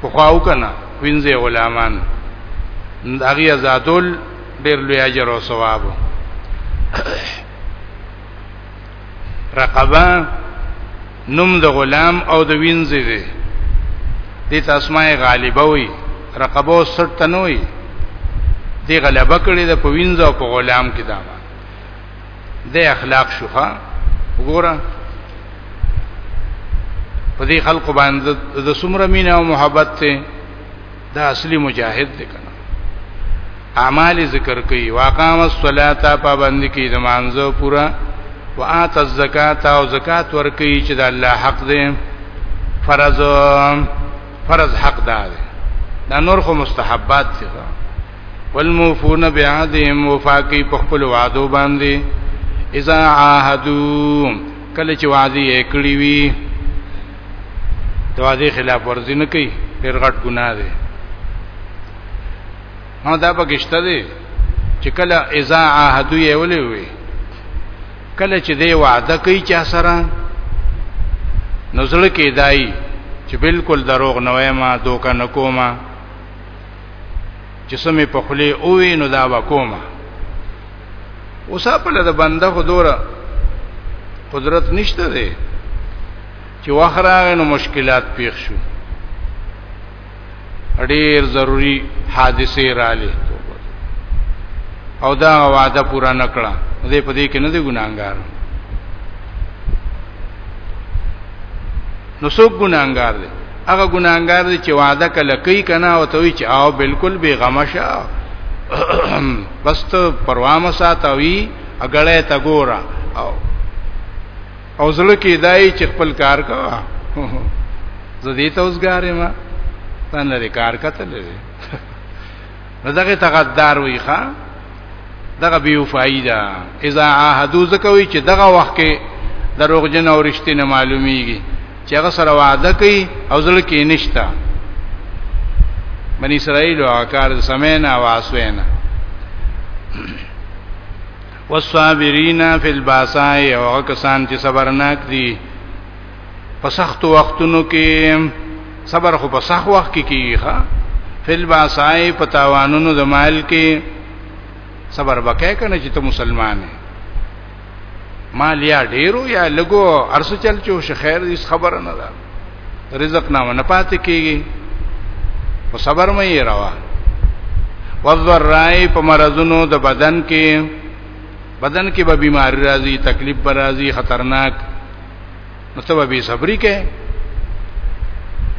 په خواو کنه وینځي غلامان داغي آزادول ډیر لوی اجر او ثواب رقبه نوم د غلام او د وینځي دی دې تاسمه غالبه وي رقبه سټ تنوي دې غلبه کړې د پوینځ او په غلام کې دا د اخلاق شوخه وګوره په دې خلق باندې د سمره مینا او محبت ته دا اصلي مجاهد دی کنه اعمال ذکر کوي واقام الصلاه پابند کی د مانزه پورا وات الزکات او زکات ور کوي چې د الله حق دی فرض فرض حق ده دا نور خو مستحبات دي والموفون بعهدهم وفاقی په خپل وعده باندې اذا عاهدوا کله چې وعده یې کړی وي د وعده خلاف ورزي نه کوي ډېر غټ ګناه دی نو دا پکشته دی چې کله اذا عاهدوا یې ولې وي کله چې دی وعده کوي چا سره نو زړه کې دای چې بالکل دروغ نه وایم دوکه نکوما چې سمې په خلی اوې نو دا وکوما اوسه په لده بنده خو دوره قدرت نشته دی چې واخره نو مشکلات پیښ شو ډیر ضروری حادثه رااله او دا وعده پورا نکړه دې په دې کې نه دی ګناګار نو څوک ګناګار دی هغه ګناګار دی چې وعده کله کوي کنه او ته وی چې او بالکل بی غم شه بس ته پروا مو ساتوي اګړې تا ګورا او او زړه کې دای چې خپل کار کا زه دې ته اوسګارې ما تنه کار کتل نو دغه تغدار وی ښا دغه بیو فائدہ اذا عهدو زکوي چې دغه وخت کې دروغجن او رښتینه معلومیږي چې هغه سره وعده کوي او ځل کې نشتا بنی اسرائیل او کار سمینا واسوینا والصابرین فی الباساء او کسان چې صبرناک دي په سخت وختونو کې صبر خو په سخت وخت کې کیږي ښا فل باسای په تاوانونو د مال کې صبر وکای کنه چې ته مسلمان یې مال یا ډیرو یا لګو ارس چل چې ش خیر دې خبر نه ده رزق نه نه پاتې کیږي او صبر مې یې روا وذر رای په مرزونو د بدن کې بدن کې به بیماری راځي تکلیف به راځي خطرناک نو ته به صبرې کې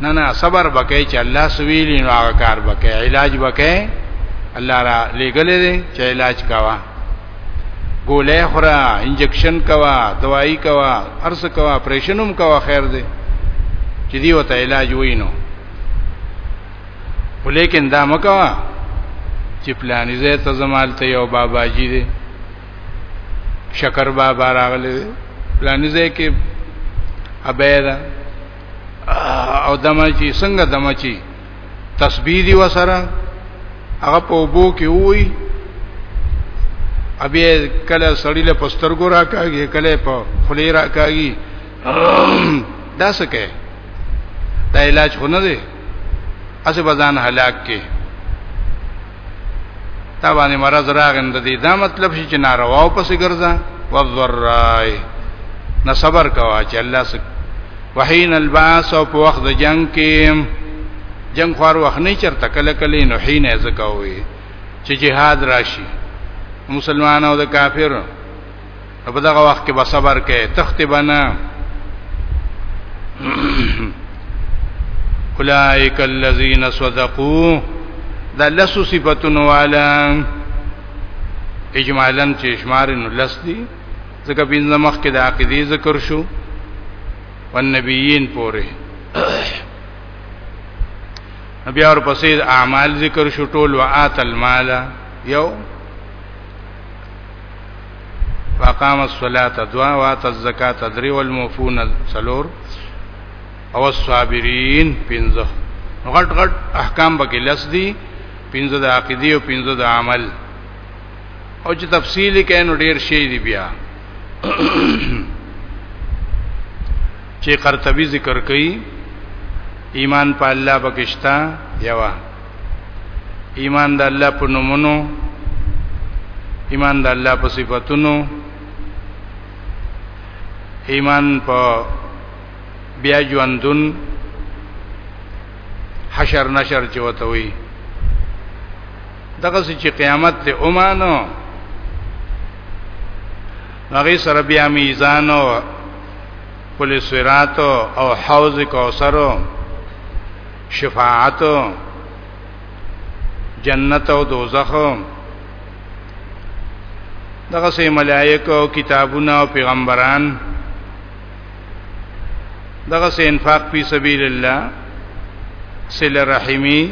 نه نه صبر بکې چې الله سویلی نو هغه کار بکې علاج بکې الله را لګلې دې چې علاج کاوه ګولې خورا انجکشن کوا دوايي کوا ارس کوا اپریشنوم کوا خیر دې چې دی وته علاج وینو ولیکن دا مکوا چې پلانې زه ته زمالته یو بابا جی دې شکر بابا راغله پلانې ځای کې ابیدا او دمچی څنګه دمچی تسبیح دی وسره هغه په وبو کې وای ابي کله سړی له پسترګو راکاږي کله په خلی راکاږي دا څه کوي دا علاج خو نه دی اسه بزان هلاک کې تا باندې مرض راغند دي دا مطلب شي چې ناروا او پسې ګرځا وذرای نه صبر کوا چې الله سک وحین الباس او په وخت د جنگ کې جنگ خور وخت نه چرته کله کله نو حین ازکوي چې جهاد راشي مسلمانانو د کافرو په دغه وخت کې به صبر کې تخت بنا اولائک الذین صدقوا دا لسو صفاتون والا اجمالا چې شمار نو لس دي ځکه پینځه مخ کې د عقیده ذکر شو والنبیین پورې نبی اور پسې اعمال ذکر شو ټول وآت المال یو فقام الصلاه دعا وات الزکات دري والموفون سلور او الصابرین پنځه غټ غټ احکام بګی لس دي پنځه د عقیده او پنځه د عمل او چې تفصیلی کینو ډیر شی دی بیا چې قرطبی ذکر کړي ایمان په الله بکشتا یوا ایمان د الله په نومونو ایمان د الله په صفاتونو ایمان په بیا ژوندون حشر نشر چې وته وي دغه چې قیامت ته اومانو هغه سره بیا میزان او پولیس وراتو او حوض کوثرو شفاعت جنت او دوزخ دغه سه ملائکه او کتابونه او پیغمبران دغه سه انفاق فی سبیل الله سل رحمی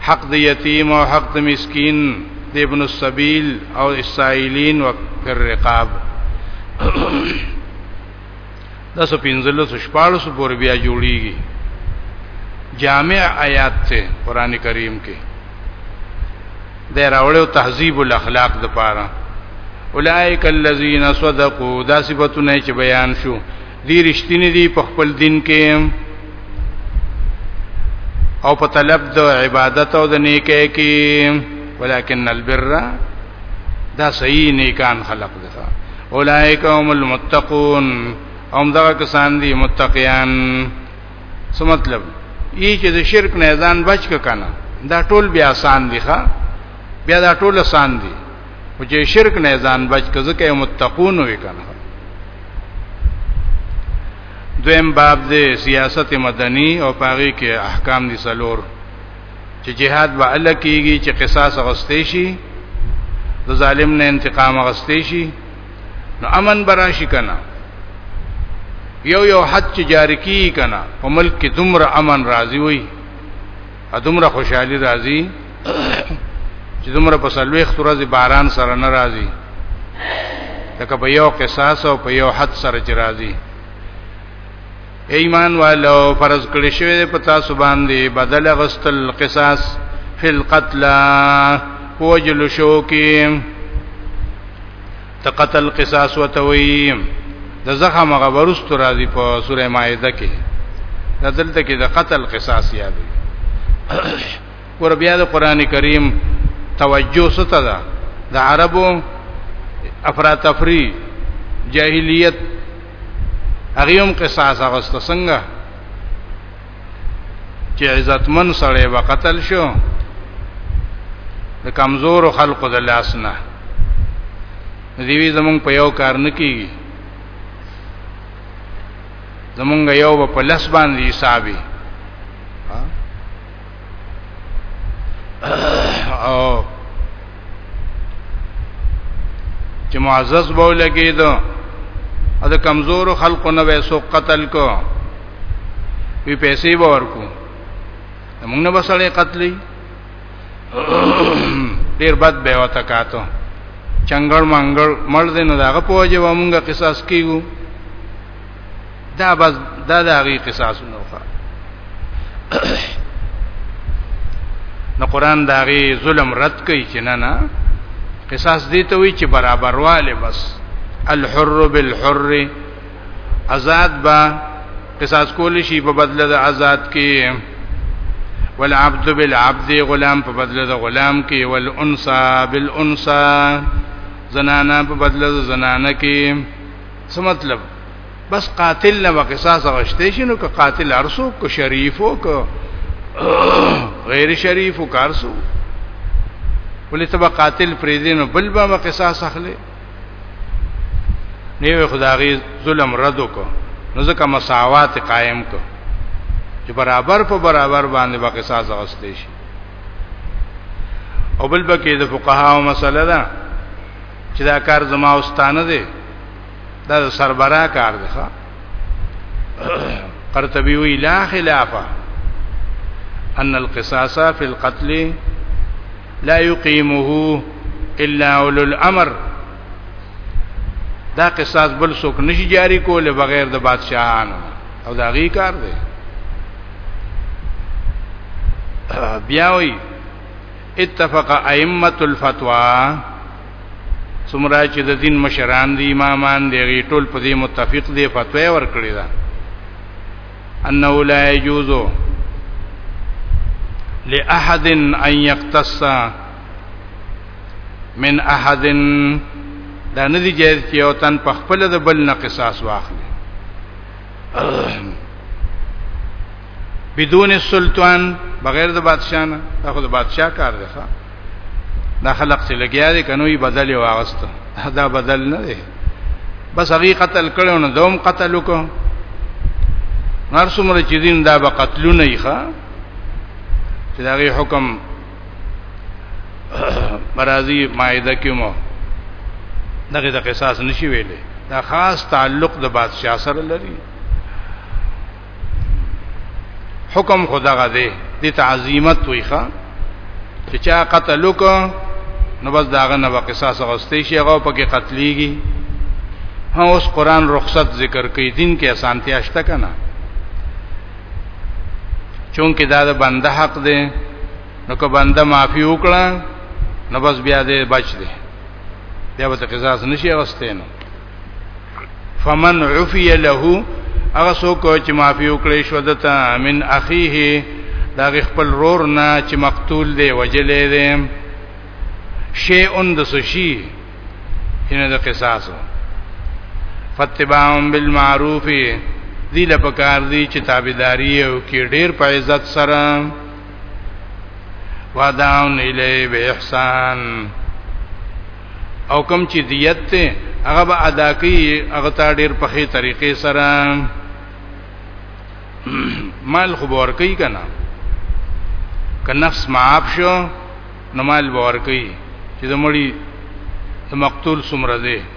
حق د یتیم او حق د مسکین د ابن السبیل او السائلین و الرقاب دا سو پنځله سو شپاړو سو پورې بیا جوړیږي جامع آیات ته قران کریم کې د راوړو تهذیب الاخلاق د پاره اولائک الذین صدقوا دا صفاتونه چې بیان شو دی رښتینی دی په خپل دین کې او په طلب د عبادت او د نیکه کې ولکن البر دا صحیح نیکان خلق دی اولائک هم المتقون هم دا کسان دي متقیان څه مطلب ای چې د شرک نه ځان بچ ک کنه دا ټول بیا آسان دي ښا بیا دا ټول آسان دي او چې شرک نه ځان بچ ک ځکه متقون وي کنه دویم باب دې سیاست مدنی او پاغي کې احکام دي سلور چې جهاد به الله کیږي چې قصاص غستې شي د ظالم نه انتقام غستې شي نو امن براشي کنه یو یو حد چې جاری کی کنه په ملک کې دومره امن راضي وي ا دومره خوشحالي راضي چې دومره په سلويخ ترازي باران سره نه راضي لکه په یو قصاص او په یو حد سره چې راضي ایمان والو فرض کړی شوی دی په تاسو باندې بدل غستل قصاص فی القتل وجل شو کې ته قتل قصاص وتوي د زخم غورست راځي په سوره مائده کې دلته کې د قتل قصاص یاد دی ور بیا د قران کریم توجه ست ده د عربو افراتفری جاهلیت هغه هم قصاص اغسته څنګه چې عزتمن سړی به قتل شو د کمزور خلقو د لاس نه دیوی زمونږ په یو کار نه کیږي زمونږ یو په لس باندې حسابي او چې معزز به لګید او د کمزور خلکو نه وسو قتل کو وی پیسې به ورکو موږ نه بسړې قتلې ډیر بد به وتا کاتو چنګړ منګړ مړ دې نه داغه پوجي و مونږه قصاص کیو دا بس دا د هغه قصاص نه وکړه نو قران دا غي ظلم رد کوي چې نه نه قصاص دي ته وي چې برابرواله بس الحر بالحر آزاد با قصاص کول شي په بدل د آزاد کې والعبد بالعبد غلام په بدل د غلام کې والانثى بالانثى زنانا په بدل د زنانه کې څه مطلب بس قاتل نه وقصاص غشته شي نو که قاتل ارسو که شریفو که غیر شریفو کارسو ولې تبا قاتل فریدینو بل به وقصاص اخلي نیو خدای ظلم رد وکړو نو ځکه مساوات قائم کو چې برابر په برابر باندې به قصاص غستې شي او بل بکې د فقهاو مسله ده چې دا کار زما واستانه دی دا سربرا کار دی ښا قرطبي وی لا خلافه ان القصاص في القتل لا يقيمه الا اولو الامر دا قصاص بل څوک نشي جاری کوله بغیر د بادشاہانو او دا غي کار دی بیا وی اتفق ائمه الفتوا څومره چې د دین مشران دي امامان دي غي ټول په دې متفق دي فتوا ورکړي ده انه لا يجوز لاحد ان يقتص من احد دا نه دي جایز چې یو تن په خپل د بل نه قصاص واخلي بدون السلطان بغیر د بادشاہ نه دا خو د بادشاہ کار دی ښا دا خلق چې لګیا دي کنو یې بدل یو اغست دا بدل نه دی بس هغه قتل کړو نو دوم قتل وکړو نار څومره چې دین دا به قتلونه یې ښا چې دا غي حکم مرضی مائده کې مو دغه د قصاص نشي ویلې دا خاص تعلق د بادشاہ سره لري حکم خدا غده دي تعظیمت وي ښا چې چا قتل وک نو بس داغه نه قصاص غوستې شي هغه پکې قتلېږي ها اوس قران رخصت ذکر کوي دین کې اسانتیا شته کنه چونکه دا د بنده حق دی نو که بنده معافي وکړه نو بس بیا دې بچ دی بیا به قصاص نشي غوستې نو فمن عفی له هغه څوک چې معافي وکړي شو دته من اخیه دا خپل رور نه چې مقتول دی وجلې دی شی اون د سشي ان د قصاصو فتباهم بالمعروف دی لپاره دی چې تابعداري او کې ډیر په عزت سره ودعون الیه باحسان او کم چې دیت ته هغه به ادا کوي هغه ته ډیر په خې طریقې سره مال خو باور کوي کنه که نفس معاف شو نو مال باور کوي چې د مړي د مقتول سمره دی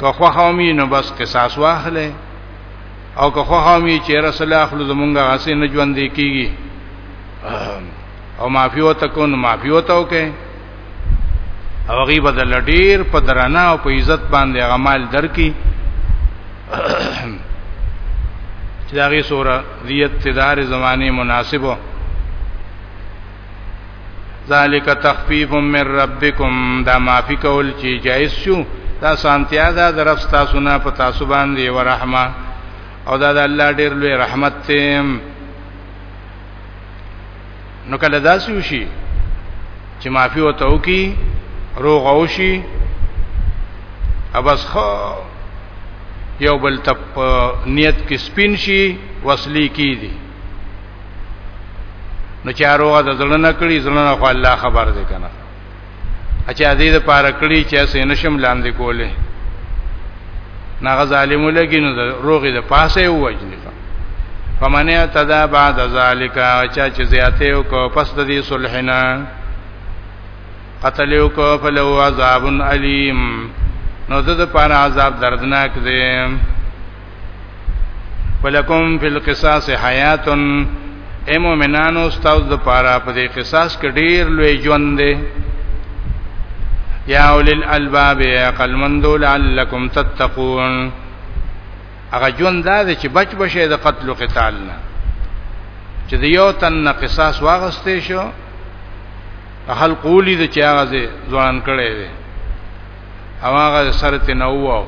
که خو حومی نو بس قصاص واخلې او که خو حومی چې رسول اخلو زمونږه غسې نه ژوند دی کیږي او معافی وته کو نو معافی وته وکې او غیبه د لډیر په درنه او په عزت باندې غمال درکې چې داغي سوره دیت تدار زمانه مناسبه ذالک تخفیف من ربکم دا معافی کول چې جایز شو دا سانتیا دا درف تاسو نه په تاسو باندې ورحمه او دا د الله ډیر لوی رحمت ته نو کله داسې وشي چې معافي وته وکي روغ او شي ابس خو یو بل تپ نیت کې سپین شي وصلی کی دي نو چې اروغه د زړه نه کړی زړه نه خو الله خبر دی کنه اچھا دې د پاره کړی چې اسې نشم لاندې کوله ناغه ظالم لګی نو روغې د پاسه ووجنی فمن اعتدى بعد ذلك چا چې زیاته او کو پس د دې صلحنا قتل او کو فلو عذاب الیم نو د پر عذاب دردناک دی ولکم فی القصاص حیات اے مومنانو ستاسو د پاره په دې قصاص کې ډیر لوی ژوند دی یا اول الالباب عقل مندو لعلکم تتقون هغه ژوند دا دی چې بچ بشه د قتل او قتال نه چې د یو تن نه قصاص واغستې شو خلق ولید چې هغه ځوان کړي دي او هغه سره ته نه وو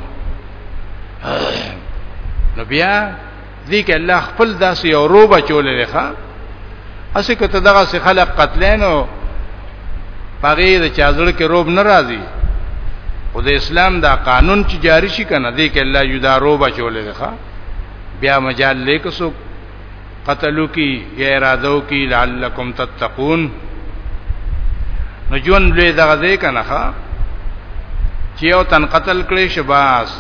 نو بیا دې کې الله خپل داسې یو روبه چولې ښا اسې کته دغه سي خلق قتلینو پغې د چازړ کې روب ناراضي او د اسلام دا قانون چې جاری شي کنه دې کې الله یو دا روبه چولې ښا بیا مجال لیکسو قتلو کی یا ارادو کی لعلکم تتقون نو جون لوی دغه ځای کنه ښا چې یو تن قتل کړي شباس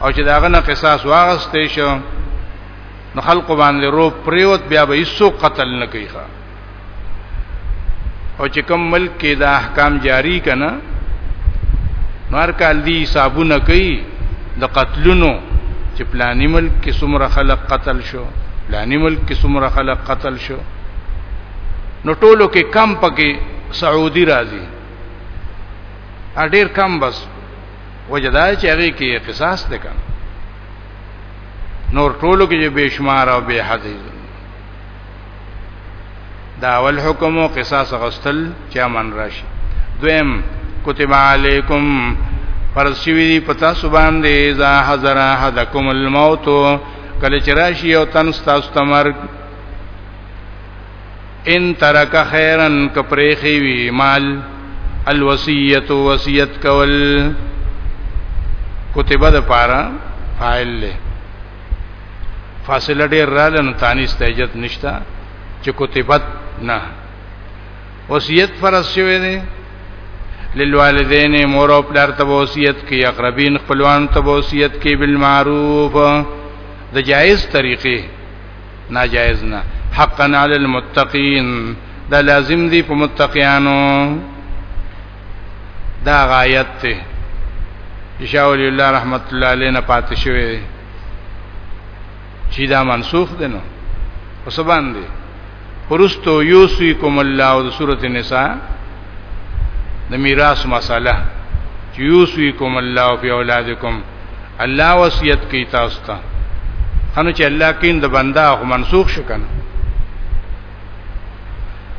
او چې داغه نه قصاص واغستې شو نو خلق باندې رو پریوت بیا به هیڅو قتل نه کوي ښا او چې کوم ملک کې دا احکام جاری کنا نور کال دی حسابونه کوي د قتلونو چې پلاني ملک کې څومره خلق قتل شو پلاني ملک کې څومره خلق قتل شو نو ټولو کې کم پکې سعودي راځي ا ډیر کم بس وجدا چې هغه کې قصاص ده کم نور ټولو کې به شمار او به حدیث دا اول حکم او قصاص غستل چې امن راشي دویم کتب علیکم فرشوی دی پتا سبحان دی ذا حضر حدکم الموت کله چې راشي او تن ستاسو تمر ان ترک خیرن کپریخی وی مال الوصیت وصیت کول کتبه د پاره فاعل له فاصله ډیر رااله نو تانیس ته اجازه نشته چې کتبت نه وصیت فرض شوی دی للوالدین مور او پلار ته وصیت کی اقربین خپلوان ته وصیت کی بالمعروف د جایز طریقې ناجایز نه حقا علی المتقین دا لازم دی په متقیانو دا غایت ته شاه ولی الله رحمت الله علیه نه پاتې شوی دی چې دا منسوخ دی نو اوس باندې پرستو یوسیکم الله او سورۃ النساء د میراث مساله چې یوسیکم الله فی اولادکم الله وصیت کوي تاسو ته انو چې الله کین د بنده خو منسوخ شو کنه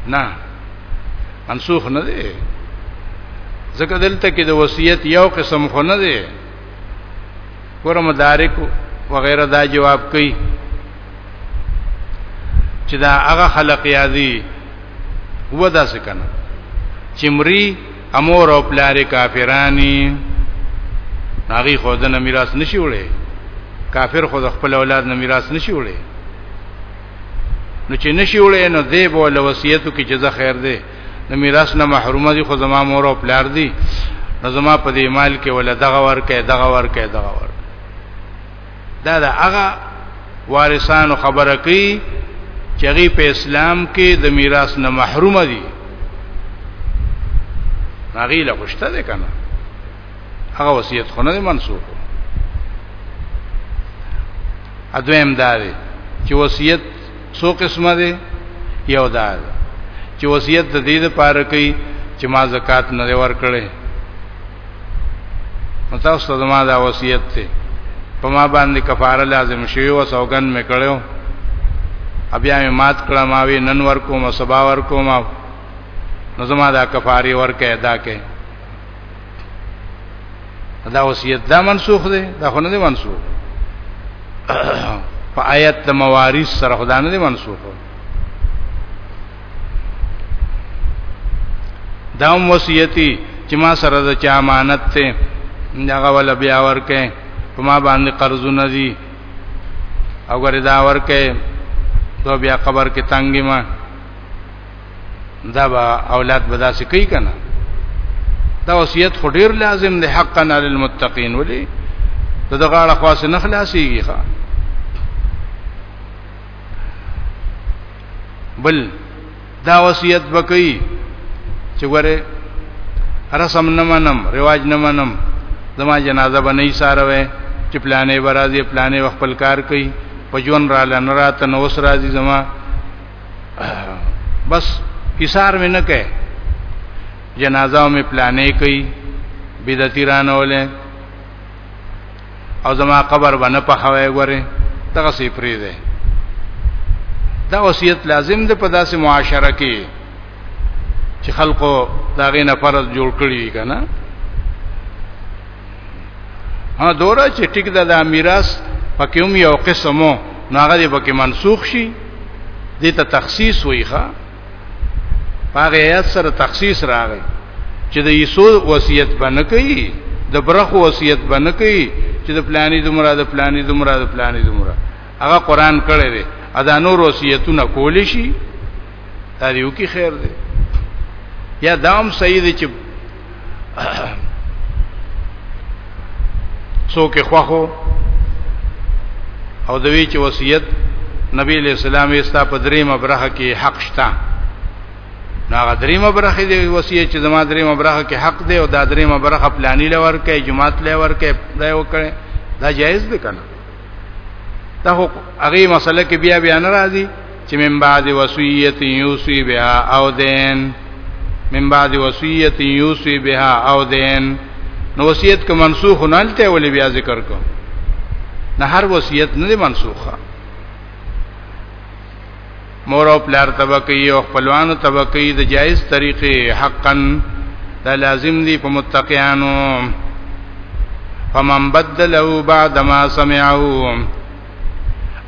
نه منسوخ نه دی ځکه دلته کې د وصیت یو قسم خو نه دی ګوره مدارک وغیرہ دا جواب کوي چې دا هغه خلق یادي هو دا څه کنه چې مری امور او پلار کافرانی هغه خو د میراث نشي وړي کافر خو د خپل اولاد نه میراث نشي وړي نو چې نشي وړې نو دی به ول وصیتو کې چې زه خیر دی د میراث نه محرومه دي خو زما مور او پلار دي نو زما په دې مال کې ول دغه ورکه دغه ورکه دغه ورکه دا دا هغه وارثانو خبره کوي چې غي په اسلام کې د میراث نه محروم دي هغه له خوشته ده کنه هغه وصیت خو نه منسوخ اځم دار چې وصیت څو قسمه دي یو دار چې وصیت د دې لپاره کوي چې ما زکات نه ورکړي متاسو ته ما دا وصیت ته په ما باندې کفاره لازم شوی او سوګن مې کړو بیا مې مات کړه ما وی نن ورکو ما سبا ورکو ما نو زما دا کفاره ورکه ادا کړي دا وصیت دا منسوخ دی دا خو نه دی منسوخ په آیت د موارث سره خدا نه دی منسوخ دا وصیتي چې ما سره د چا امانت ته داغه ول بیا ورکه په ما باندې قرضونه دي او ګره دا ورکه دو بیا قبر کې تنګي ما دا با اولاد بدا سکی کنه دا وصیت خو ډیر لازم دی حقا علی المتقین ولی دا دغه اړه خاص نه خلاصيږي ښا بل دا وصیت وکي چې ګوره رسم نه منم رواج نه منم زما جنازه به نه ساروي چې پلانې برازي پلانې خپل کار کوي په جون را لنرات نو سر راځي زما بس ایثار مې نه کوي جنازه مې پلانې کوي بدعتي رانولې او زما قبر باندې په خوي غره دغه سي پری ده دا وصیت لازم ده په داسې معاشره کې چې خلکو دا غي نه فرض جوړ کړی کنه ها دوره چې ټیک ده د میراث پکې هم یو قسمو ناغه دې پکې منسوخ شي دې ته تخصیص وایي ښا هغه آیات سره تخصیص راغی چې د یسو وصیت باندې کوي د برخ وصیت باندې کوي چې د پلانې دومره د پلانې دومره د پلانې دومره هغه قران کړی دی ادا نور وصیتونه کول شي دا یو کی خیر دی یا دام سید چې څوک خوخو او دوی چې وصیت نبی علیہ السلام یې ستا په درې مبرخه کې حق شته ناغه درې مبرخه دی وصیت چې زما درې مبرخه کې حق دی او دا درې مبرخه پلاني لور کې جماعت لور کې دا وکړي دا جایز دی کنه دا هغه مسله کې بیا بیا ناراضي چې من بعد وصیت یوسی بها او دین من بعد وصیت یوسی بها او دین نو وصیت که منسوخ نه لته ولې بیا ذکر کو نه هر وصیت نه منسوخه مور او پلار طبقي او خپلوانو طبقي د جایز طریقې حقا دا لازم دي په متقینانو فمن بدله بعد ما سمعوا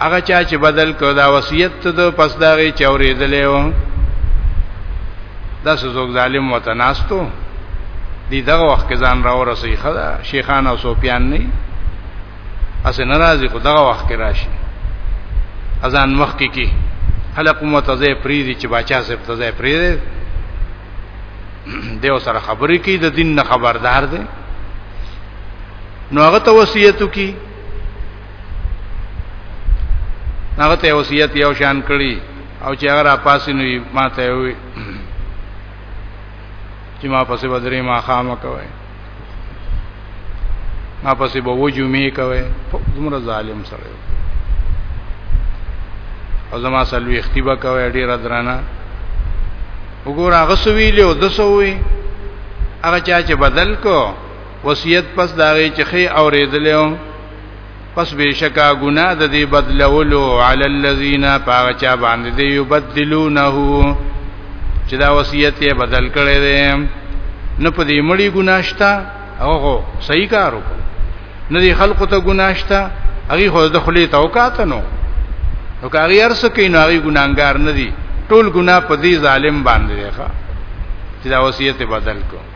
هغه چا چې بدل کو دا وصیت ته دو پس دا غي چورې دلې و دا سوزوک ظالم وتناستو دی دغه وخت کې ځان راو رسي خدا شیخان او سوپیان نه اس ناراضي خو دغه وخت کې راشي اذان مخ کې کې خلق متزه پریدي چې بچا سپ تزه پریدي دیو سره خبرې کوي د دین نه خبردار دي نو هغه ته وصیتو کی هغه ته وصیت یو شان کړی او چې هغه را پاسې نو ما ته وی چې ما پسې بدرې ما خامه کوي ما پسې به وجو می کوي دومره ظالم سره او زما سلوي اختیبه کوي ډیره درانه وګور هغه سویلې او د سووي هغه چا چې بدل کو وصیت پس داغه چې خې اوریدلو پس بشکا ګنا د دې بدلولو علی الذین پاچا باندې دی یبدلونه چې دا وصیت یې بدل کړي دي نه په دې مړی ګناشتا هغه صحیح کار وکړ نه دې خلقو ته ګناشتا هغه خو د خلی توقات نو نو کاری ارس کې نو هغه ګناګار نه دي ټول ګنا په دې ظالم باندې ښه چې دا وصیت بدل کړي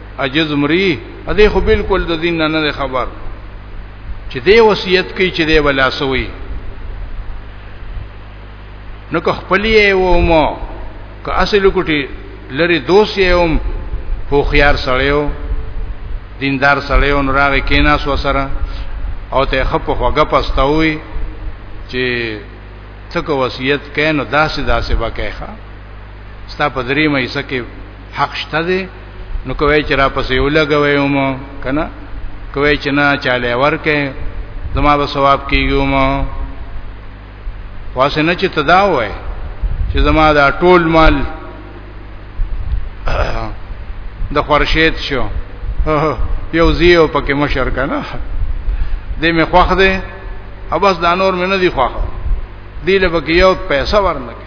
عجز مري ا دې خو بالکل د دین نه خبر چې دې وصیت کوي چې دې ولا سوي نو که خپلې و مو که اصل کوټي لري دوست یې هم هو خيار سړیو دیندار سړیو نو راغی کینا سو سره او ته خپ خوګه پستاوي چې څکه وصیت کین نو داسې داسې وکایخه ستا په درې مې سکه حق شته دی نو کوي چې را پسې ولګوي مو کنه کوي چې نه چاله ورکه زما به ثواب کیږي مو واسه نه چې تدا وای چې زما دا ټول مال د خورشید شو یو زیو پکې مشر کنه دې مې خوخ دې او بس دا نور مې نه دی خوخه دې له پکې یو پیسې ورنکې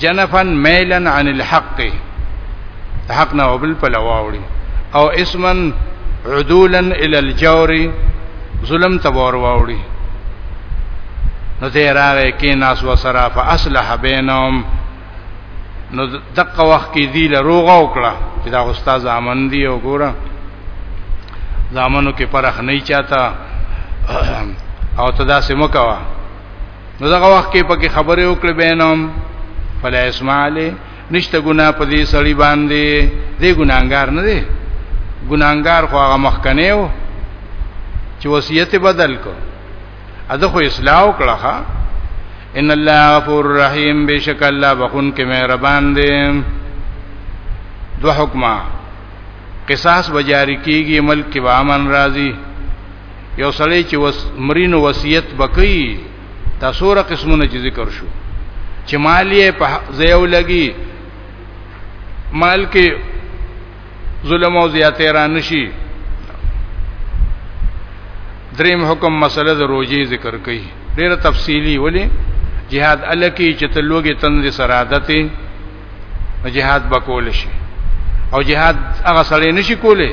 جنفا میلا عن الحق حق نه وبل په لواوړي او اسما عدولا الى الجور ظلم تبور واوړي نو دې راغې کې ناس وسرا فاصلح بینهم نو دغه وخت کې دی له روغه وکړه چې دا استاد امن دی او ګوره زامنو کې پرخ نه چاته او تدا سمکوا نو دغه وخت کې پکې خبره وکړه بینم فلا اسماعیل نشته ګنا په دې سړی باندې دې ګناګار نه دی ګناګار خو هغه مخکنه و چې وصیت بدل کو اده خو اصلاح وکړه ان الله غفور رحیم بشک الله بخون کې مهربان دی دو حکمه قصاص بجاری کیږي ملک کې وامن راضی یو سړی چې وس مرینو وصیت بکئی دا سوره قسمونه چې ذکر شو چې مالیه په زیو لګي مال کې ظلم او زیاتې را نشي دریم حکم مسله د روزي ذکر کړي ډیره تفصیلی ولی جهاد الکی چې تلوګي تند سرادته نو جهاد بکول شي او جهاد هغه سړی نشي کولی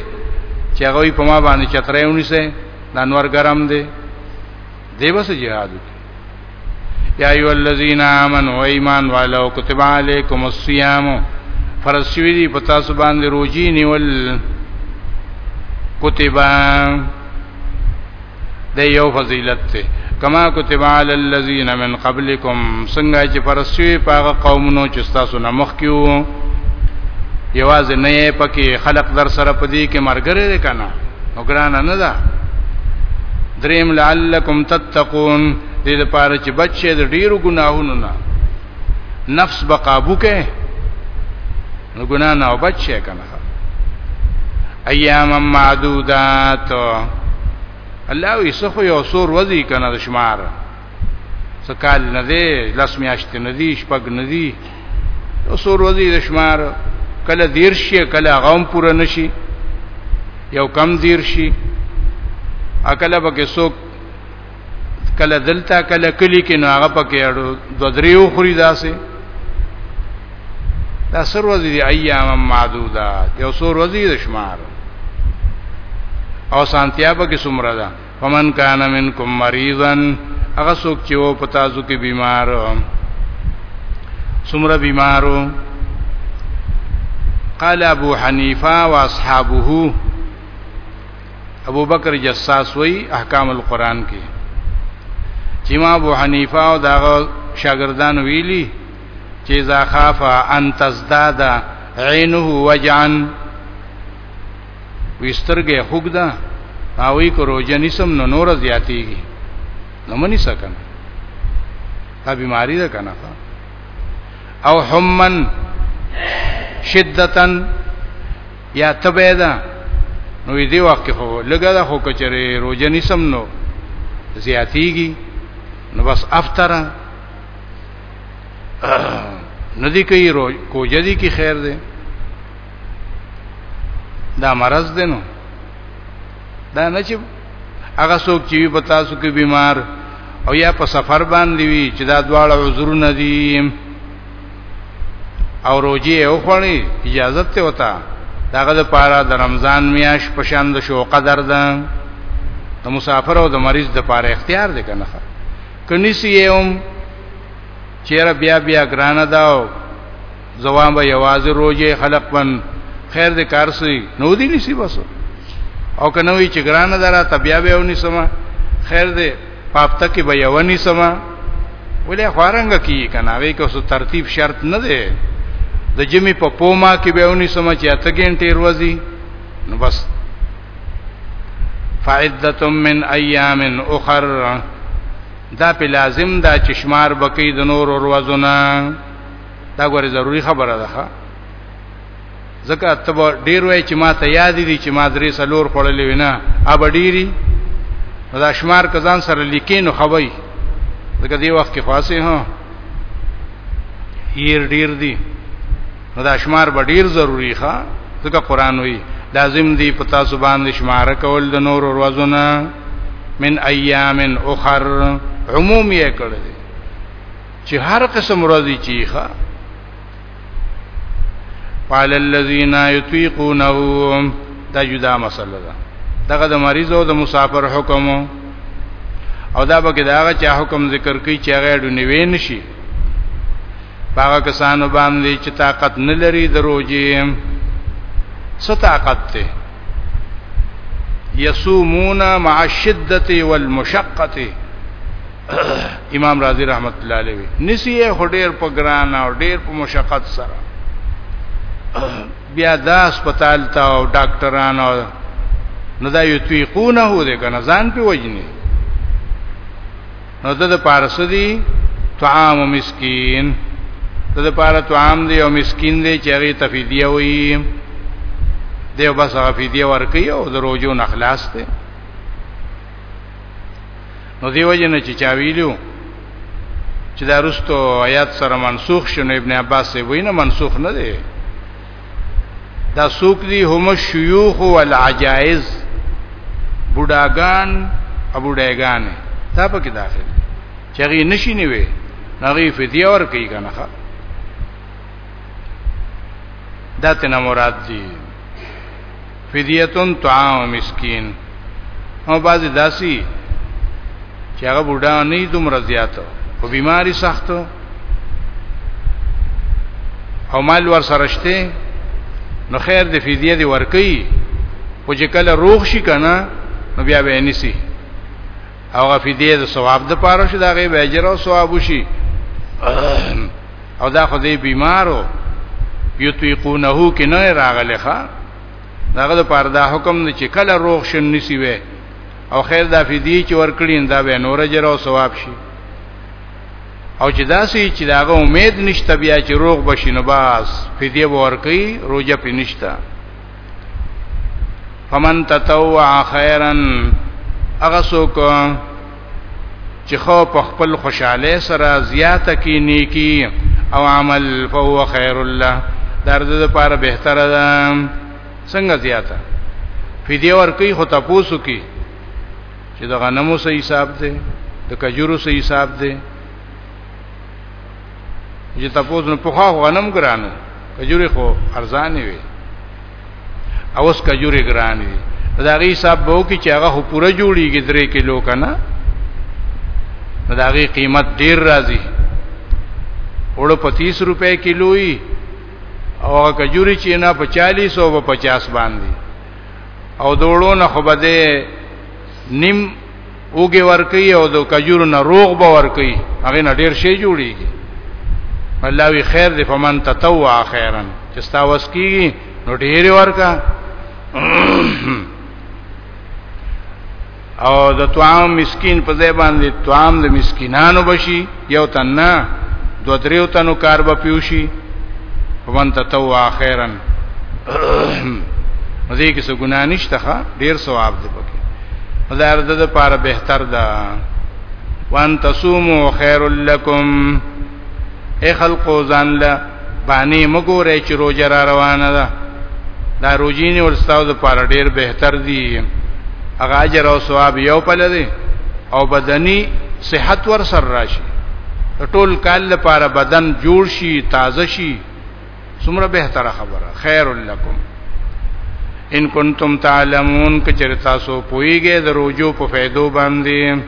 چې هغه په ما باندې چترې ونیسه د انور ګرم دی دی بس جهاد یا ایو الذین آمنوا ایمان والو کتب علیکم الصیام فرض شوی دی پتا سو باندې روزي نیول کتبا د یو فضیلت ته کما کتب علی الذین من قبلکم څنګه چې فرسوی پاغه قومونو چې تاسو نه مخ کیو یوازې نه یې پکې خلق در سره پدی کې مرګره ده کنه وګران نه ده دریم لعلکم تتقون دې لپاره چې بچی د ډیرو ګناهونو نه نفس به قابو کې نو ګنا نه وبچ شي کنه ایام معدودات الله وی سخو یو سور وزی کنه د شمار سکال نه دی لس میاشت نه دی شپږ نه دی یو سور وزی د شمار کله دیر شي کله غوم پوره نشي یو کم دیر شي اکل به کې سوک کله دلته کله کلی کې نو هغه پکې اړو دو دریو خوري داسې دا سر ورځې دی ایام معدودات یو سور ورځې د شمار او سانتیا په کې سمره ده فمن کان منکم مریضا هغه څوک چې وو پتا ځو کې بیمار سمره بیمارو قال ابو حنیفه واصحابه ابو بکر جساس وی احکام القرآن کې چې ما ابو حنیفه او داغه شاګردان ویلي چې اذا خاف ان تزداد عینه وجعا وسترګه خوګدا او یې کو روزه نسم نو نور زیاتیږي نو منی سکن دا بیماری ده کنه او حمن شدتن یا تبه ده نو دې وخت کې خو لګا ده خو کچره روزه نسم نو زیاتیږي نو بس افتره ندی کوي رو کوجه دي کی خیر ده دا مرض ده نو دا نه چې هغه څوک چې په تاسو کې بیمار او یا په سفر باندې وي چې دا دواړه عذرونه دي او روجي او خړی اجازه ته وتا داغه د پاره د رمضان میاش په شان د شو قدر ده د مسافر او د مریض د پاره اختیار دی کنه کني سیوم چیر بیا بیا ګران ده او زوام به یوازې روجي خلق پن خیر دې کار سي نو دي نسی بس او کنه وی چې ګران ده را تبیا به ونی سما خیر دې پاپته کې به یو نیسما ولې خوارنګ کی کنه هغه کو سو ترتیب شرط نه دی د جمی په پوما کې به ونی سم چې اته ګنټې روزي نو بس فعدتم من ایام اخر دا په لازم دا چشمار بکی د نور وروزونه دا ګوره ضروری خبره ده ځکه ته به ډیر وای چې ما ته یاد دي چې ما درې سلور خړلې وینا اب ډیری دا شمار کزان سره لیکې نو خوي ځکه دی وخت کې خاصه ها هیر ډیر دي نو دا شمار به ډیر ضروری ښا ځکه قران وی لازم دی پتا سبحان دې شمار کول د نور ورځونه من ایام اخر عموم یې کړل چې هر قسم ورځي چیخه قال الذين يطيقونه دا جدا مسله ده دغه د مریض او د مسافر حکم او دا به داغه چا حکم ذکر کوي چې هغه ډنیوي نشي هغه کسانو باندې چې طاقت نه لري دروځي څه طاقت ته یصومون مع الشدة والمشقة امام رازی رحمت الله علیه نسیه هډیر په ګران او ډیر په مشقت سره بیا دا هسپتال ته او ډاکټرانو نو دا یتویقونه هو دې کنه ځان په وجنی نو د پارس دی طعام مسکین د پاره طعام دی او مسکین دی چې هغه تفیدیه وي دی بس هغه فدیه ورکي او د روزو نخلاص دی نو دیو جن چې چا ویلو چې دا رستو آیات سره منسوخ شونه ابن عباس یې وینه منسوخ نه دی دا سوق دی هم شيوخ او العجائز بډاګان ابو ډایګان دا پکې داخل چغي نشي نیوي نغي فدیه ور کوي کنه دا تنه مراد دی فدیتون طعام مسکین او بعض داسی چې هغه بوډا نه دومره زیاتو او بیماری سختو او مال ور سرشته نو خیر د فدیه دی ورکی او چې کله روغ شي کنه نو بیا به نسی او غفیدې د ثواب د پاره شي دا غي وجر او ثواب شي او دا خو دې بیمارو یتیقونه کې نه راغلی ښا داغه پر دا حکم نه چې کله روغ شن نسی وي او خیر دا فدی چې ورکړین دا به نور اجر او ثواب شي او چې داسې چې داغه امید نشته بیا چې روغ بشي نو باس فدیه ورکړي روزه پې نشته فمن تطوع خیرا اغه سوک چې خو په خپل خوشاله سره زیاته کی نیکی او عمل فهو خیر الله درد لپاره بهتره ده څنګه زیاته فدیه ورکی خو تاسو کی چې د غنمو سه حساب دی د کجورو سه حساب دی چې تاسو نه پوخا غنم ګرانو کجوري خو ارزانه وي اوس کجوري ګران دي دا غي حساب به وکي چې هغه پوره جوړیږي درې کیلو کنه دا غي قیمت ډیر راځي وړو په 30 روپے کیلوي او هغه کجوري چې نه په 40 او په 50 باندې او دوړو نه خو بده نیم اوګي ورکي او د کجورو نه روغ به ورکي هغه نه ډیر شي جوړيږي الله وی خیر دی فمن تطوع خیرن چې ستا وس کیږي نو ډیر ورکا او د توام مسکین په ځای باندې توام د مسکینانو بشي یو تن نه دو دریو تنو کار به پیوشي ومن تطوع خیرا مزه کې څه ګنا نشته ښا ډیر ثواب دی پکې مزار د لپاره بهتر ده وان تصوموا خیر لکم اے خلقو ځان له باندې مګورې چې روزه را روانه ده دا روزینه ورستاو د پاره ډیر بهتر دی هغه اجر او ثواب یو په لدی او بدني صحت ور سر راشي ټول کال لپاره بدن جوړ شي تازه شي څومره بهتره خبره خیر لکم ان کنتم تعلمون کچر تاسو پویږئ د روزو په فائدو باندې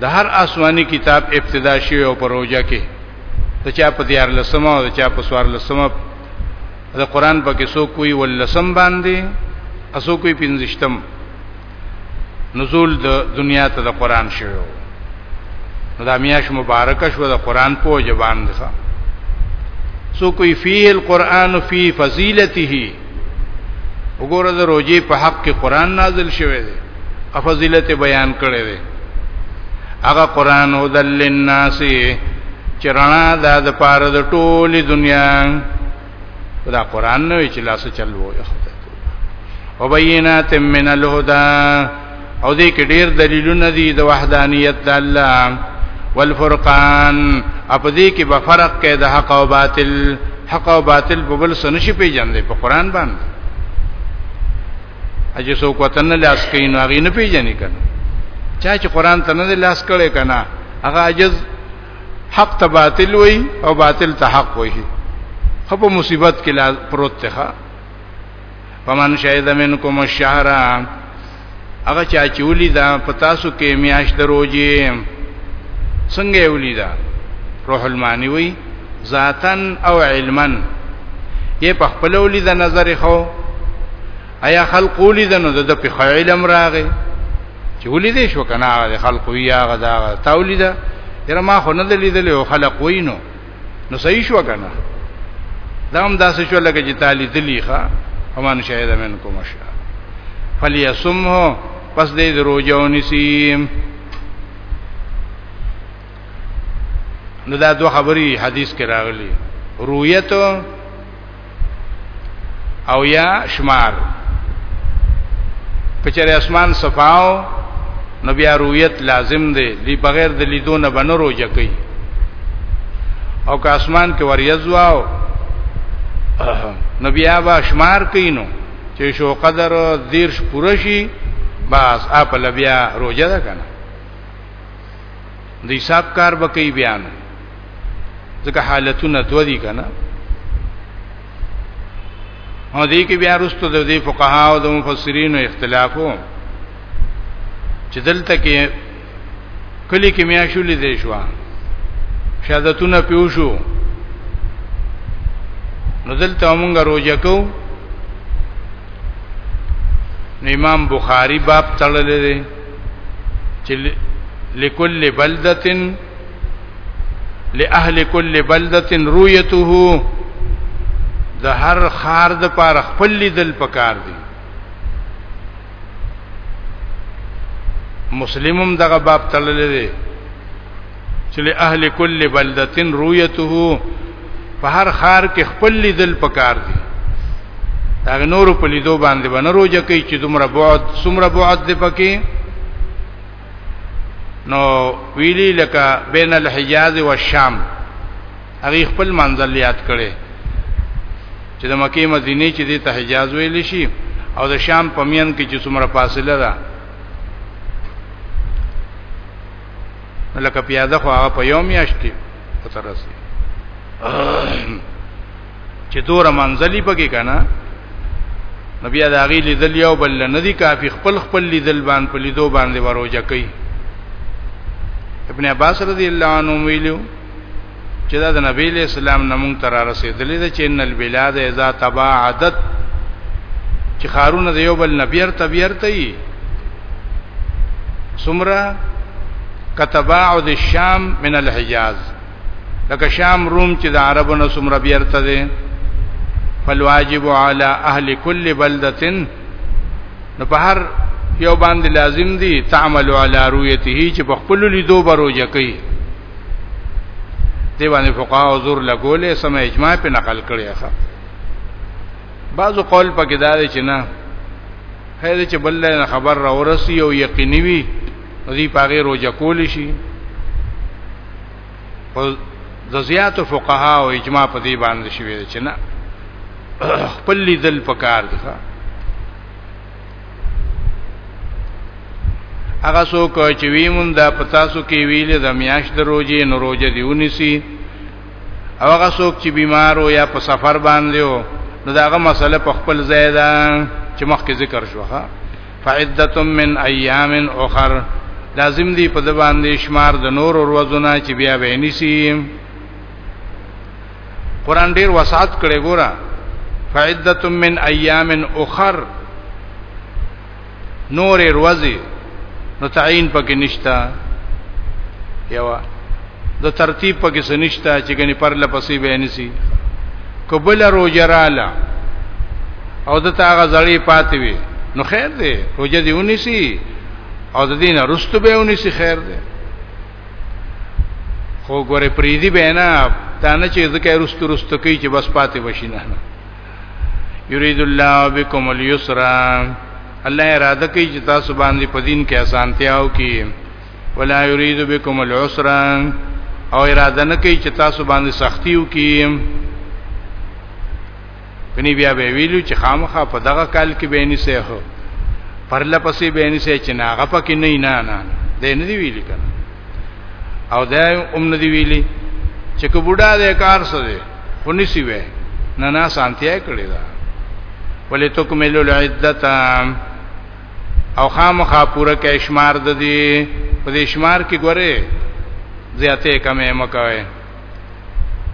د هر آسماني کتاب ابتدا شوی او پروژه کې د چا په دیار لسمه او د چا په سوار لسمه د قران په کې سو کوی ولسم باندې اسو کوی پنځشتم نزول د دنیا ته د قران شوی نو دا میاش مبارک شو د قران په جوان ده سو کوی فی القرآن فی فضیلته وګوره د روزي په حق کې قران نازل شوی دی افضیلت بیان کړی دی هغه قران هدل للناس چرنا د د پاره د ټولې دنیا دا قران نه وی چې لاس چلوو وبینات من الهدى او دې کې ډېر دلیلونه دي د وحدانیت د الله والفرقان اپ دې کې به فرق کې د حق او باطل حق او باطل په بل سره نشي پیژندې په قران باندې اجه سو کوتن لاس کې نو غي نه پیژنې کنه چا چې قران ته نه لاس کړي کنه هغه عجز حق ته باطل وای او باطل ته حق وای خو په مصیبت کې لا پروت ته فمن شهد منکم الشهر هغه چا چې ولیدا پتا سو کې میاش دروځي څنګه ولیدا روح المانی وی ذاتن او علمن یې په خپل ولید نظر خو ایا خلق ولید نو د په علم راغی چې ولید شو کنه خلق وی هغه دا تولیدا یره ما خو نه لیدل او خلق وینو نو صحیح شو کنه دا هم داسې شو لکه چې تالی دلی ښا ومن شهد منکم الشهر فلیصمه پس دې دروځه ونیسي نو دا دوه خبري حدیث کې راغلي رؤیت او یا شمار کچره اسمان صفاو نو بیا رؤیت لازم دی دی بغیر د لیدو نه بنو روزه کوي او که اسمان کې وریځواو نو بیا با شمار کینو چې شو قدر دیرش پرشي بس اپ لبیا روزه ده کنه د حساب کار بکې بیان ځکه حالتونه دوه دي کنه او دې کې بیا رستو د دې فقها او د مفسرینو اختلافو چې دلته کې کلی کې میا شولې دې شو شهادتونه پیوشو نو دلته موږ روزه کو نو امام بخاری باب تړلې دي چې لکل بلدتن لاهل کل بلده رؤيته د هر خار د پار خپل لیدل پکار دي مسلمم دغه باب تړلې دي چې له اهل کل بلدتن رؤيته په هر خار کې خپل لیدل پکار دي دا نور په لیدو باندې باندې روزه کوي چې دومره بعد څومره بعد دی پکې نو ویلی لکه بین الحجاز و الشام هغه خپل منزل یاد کړي چې د مکه مدینه چې د حجاز ویل شي او د شام په میان کې چې څومره فاصله ده لکه پیاده خو هغه په یو میاشت کې وترسي چې دور منځلي پکې کنه نبی دا غي لیدل یو بل نه دی کافی خپل خپل لیدل باندې په لیدو باندې وروجه کوي ابن عباس رضی الله عنه ویلو چې دا د نبی له اسلام نمون تر رسیدلې ده چې ان البلاد اذا تباعدت چې خارونه د یو بل نبیر تبیر ته یي سمره کتباعد الشام من الحجاز لکه شام روم چې د عربو نه سمره بیرته دي فالواجب علی اهل کل بلده نو په هر یو باندې لازم دي تعمل علی رؤیته چې په خپل لیدو بروجه کوي دی باندې فقها حضور لګولې سم اجماع په نقل کړی ښه بعضو قول پکې دا دی چې نه هدا چې بل نه خبر را ورسی او یقیني وي نو دی پاغه روزه کول شي او د زیات فقها او اجماع په دې باندې شوی چې نه خپل لیدل پکار دي هغه څوک چې ویمون دا پتاسو کې ویل د میاش د روزي نو روزه دیونی سي او هغه څوک چې بیمار او یا په سفر باندې و نو داغه مسله په خپل ځای ده چې مخکې ذکر شوه فعدت من ایام اخر لازم دی په د باندې شمار د نور ورځونه چې بیا به نسی قران ډیر وسعت کړي ګوره فعدت من ایام اخر نور ورځې نو تعین پکې نشتا یوا د ترتیب پکې سنشته چې غني پر لپسې به نسی قبل روجراله او د تاغه زړی پاتې وي نو خیر دی روجه دی ونیسی او د دینه رستو به ونیسی خیر دی خو ګوره پریدي به نه تا نه چې ځکه رستو رستو کوي چې بس پاتې وشي نه یرید الله بكم اليسر الله اراده کوي چې تاسو باندې په دین کې اسانتیاو کې ولا يريد بكم العسر او اراده نه کوي چې تاسو باندې سختی وکړي کني بیا به ویلو چې خامخا په دغه کال کې به نه سه هو پرله پسې به نه سه چې ناغه پکې نه نه نه دې نه دی ویلي کنه او دا هم نه دی ویلي چې کو بوډا دې کار سره خونی سی وې نه نه سانتیا کړی دا ولې تکملوا العدته او خامخا پوره کې شمار د دې په دې شمار کې ګوره زیاته کمه مکوي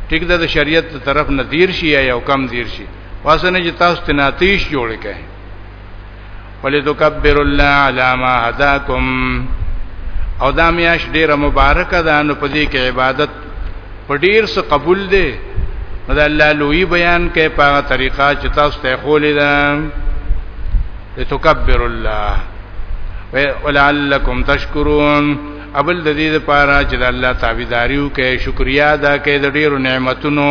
ټیک ده د شریعت طرف نه دیر شي یا یو کم دیر شي واسنه چې تاسو تناتیش جوړ کړئ ولتکبر الله علی ما هداکم او دا میاش ډیره مبارکه ده نو په دې کې عبادت په ډیر څه قبول دی نو د الله لوی بیان کوي په هغه طریقه چې تاسو ته خولې ده لتکبر الله ولعلکم تشکرون ابل د دې لپاره چې د الله تابعداري وکړي شکریا ادا کړي د ډیرو نعمتونو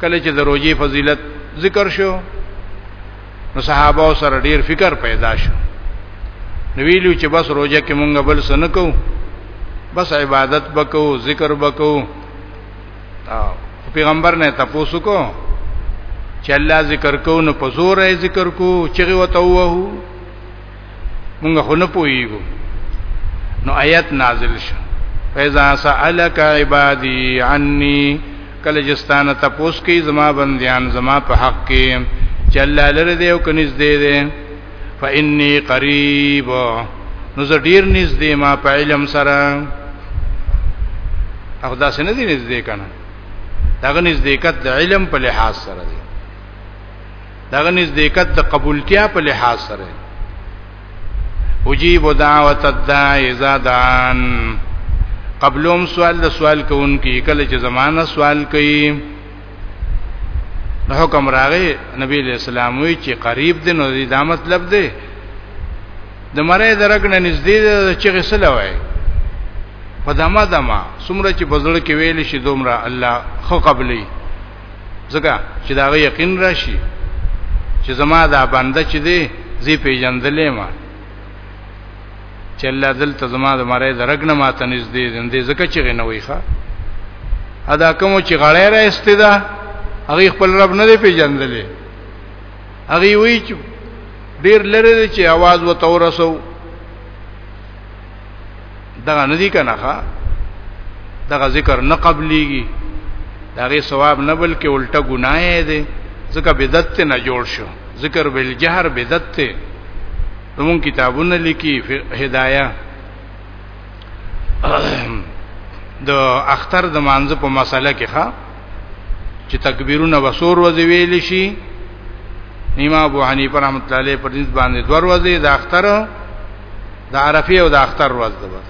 کله چې د روزي فضیلت ذکر شو نو صحابه سره ډیر فکر پیدا شو نو ویلو چې بس روزه کې مونږ بل سن کو بس عبادت بکو ذکر بکو پیغمبر نه تاسو کو چې الله ذکر کو نو په زور یې ذکر کو چې وته وو مونږ خو نه پويګو نو آیت نازل شو فیضا سألک عبادی عنی کله جستان تپوس کی زما بندیان زما په حق کې چې الله لره دی او کنيز دی دی فإني قريب نو زه ډیر نږدې ما په علم سره هغه داسې نه دی نږدې کنه داغه نزدېکت د علم په لحاظ سره دی دغه نزدېکت د قبولتیا په لحاظ سره اجیب دعوت الداعی اذا دعان قبلهم سوال د سوال کوونکی کله چې زمانہ سوال کوي نو حکم راغی نبی علیہ السلام وی چې قریب دی نو دا مطلب دی د مړې درګنه نږدې ده چې غسل وای په دما دما سمره چې بزړ کې ویل شي دومره الله خو قبلې ځکه چې دا یقین راشي چې زما دا بنده چې دی زی پیژندلې ما چې الله دلته زما د مړې درګنه ماته نږدې زندې زکه چې غنوي ښا ادا کوم چې غړې را استدا هغه خپل رب نه دی پیژندلې هغه وی چې ډیر لره چې आवाज وته ورسو دغه ندی کنه ښا دغه ذکر نه قبليږي دغه ثواب نه بلکې الټه ګناه دی ځکه بدعت نه جوړ شو ذکر بالجهر بدعت ته زمون کتابونه لیکي هدايه د اختر د مانزه په مسله کې ښا چې تکبیرونه وسور وځي ویل شي امام ابو حنیفه رحمۃ اللہ علیہ پر دې باندې دور وځي د اختر د عرفه او د اختر ورځ ده بس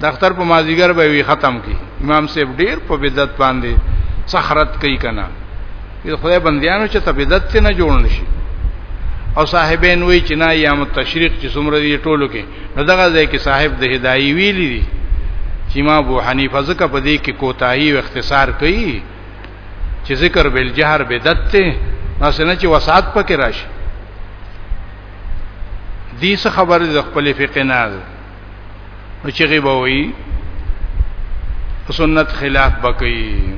د اختر په مازیګر به وی ختم کی امام صاحب ډیر په بدعت باندې سخرت کوي کنه د خدای بندیانو چې ته بدعت نه جوړ نشي او صاحبین وی چې نه ایام تشریق چې څومره دی ټولو کې نو دغه ځای کې صاحب د هدايي ویلي دي چې ما ابو حنیفه ځکه په دې کې کوتاهي او اختصار کوي چې ذکر بل جهر بدعت ته ناسنه چې وسات پکې راشي دې څه خبره د خپل فقې نه نو چې غي به وي سنت خلاف بکئی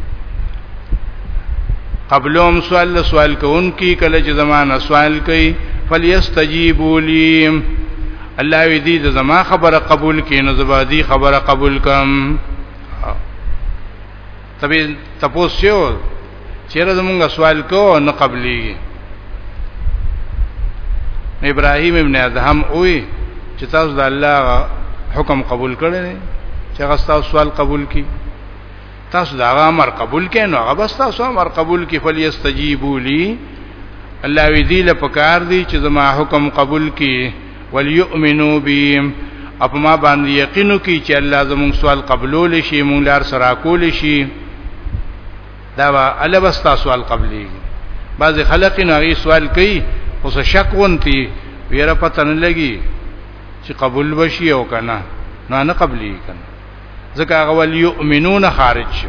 قبلهم سوال سوال کوون کی کله چې زمانہ سوال کوي فلیستجیبوا لی الله وی دې زما خبره قبول کین زبادی خبره قبول کم تبي تپوسیو چیرې زمونږ سوال کو نه قبلي ابراهيم ابن ادهم وی چې تاسو د الله حکم قبول کړی دی چې هغه تاسو سوال قبول کړي تاسو دا امر قبول کړئ نو هغه بس تاسو امر قبول کړئ فلیستجیبوا لی الله وی دی له پکار دی چې زما حکم قبول کړي وليؤمنو بهم اپ ما باندې یقینو کی چې الله زموږ سوال قبول شي موږ لار سره کول شي دا وا الله بس تاسو سوال قبلي بعض خلک نه غي سوال کوي اوس شک ونتي ویره پته نه لګي چې قبول وشي او کنه نه نه قبلي کنه ځکه هغه ول یؤمنون خارج شو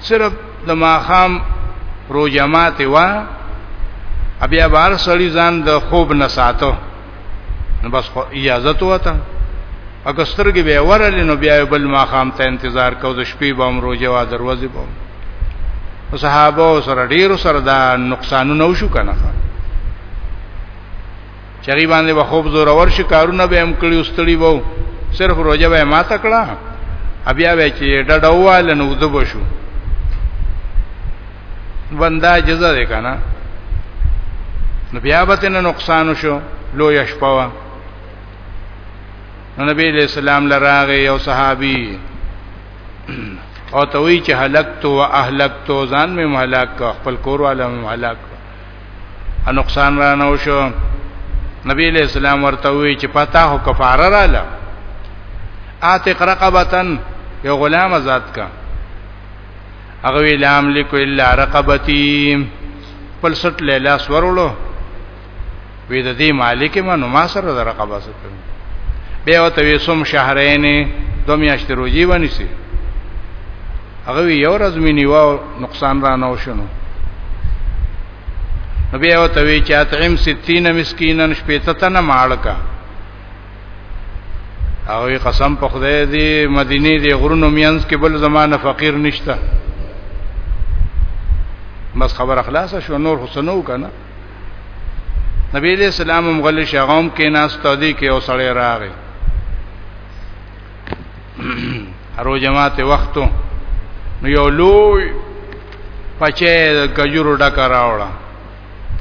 صرف د ماخام روزه ماته وا بیا بار سړی ځان د خوب نه ساتو نو بس خو اجازه تو وته اګه سترګې به ورل نو بیا بل ماخام ته انتظار کو د شپې به هم روزه وا دروازه به صحابه سره ډیرو سره دا نقصانونه وشو کنه چری باندې به خوب زور ور شي کارونه به هم کړی واستړي وو صرف روزه به ما تکړه بیا به چې ډډواله نو د بشو بندا جزا ده کنه نو بیا به تن نقصان شو لو یشپوا نو نبی علیہ السلام لراغه یو صحابي او ته وی چې هلاکتو او اهلکتو ځان مې مهلاک خپل کور والو مهلاک ا نقصان را نه وشو نبی علیہ السلام ورته وی چې پتا هو کفاره را ل اعتق رقبتن یو غلام آزاد کا هغه وی لام لیکو الا رقبتی پل سټ له لاس ورولو وی د دې مالک منو ما سره د رقبه سره بیا وته وسوم شهرین دو میاشتې روزي باندې سي هغه یو ورځ مې نیو نقصان را نه وشنو نو بیا وته وی چې اطعم 60 مسکینن شپېته تنه مالکا او قسم په خدای دی مدینه دی غرونو مینس کې بل زمانه فقیر نشته بس خبر اخلاص شو نور حسنو کنه نبی علیہ السلام مغل شغوم کې ناس تودي کې او سړی راغی ارو جماعت وختو نو یو لوی پچې کجورو ډکا راوړه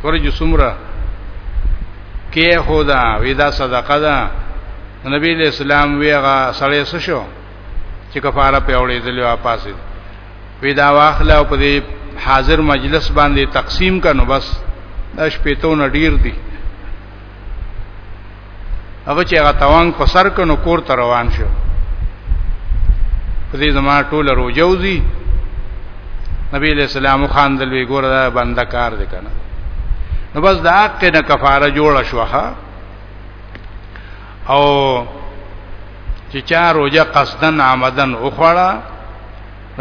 ورجو سمره کې خدا ودا صدقه ده نبی علیہ السلام ویغه سړی سشو چې کفاره په اورې دلی واپس وی دا واخله او په حاضر مجلس باندې تقسیم کنو بس د شپېتو نډیر دی هغه چې هغه توان په سر کنو کور ته روان شو په دې زما ټول روجوزی نبی علیہ السلام خان دلوی ګور دا بنده کار دی کنه نو بس دا حق نه کفاره جوړه شوه او چې چا روزه قصدن عمدن او خوړه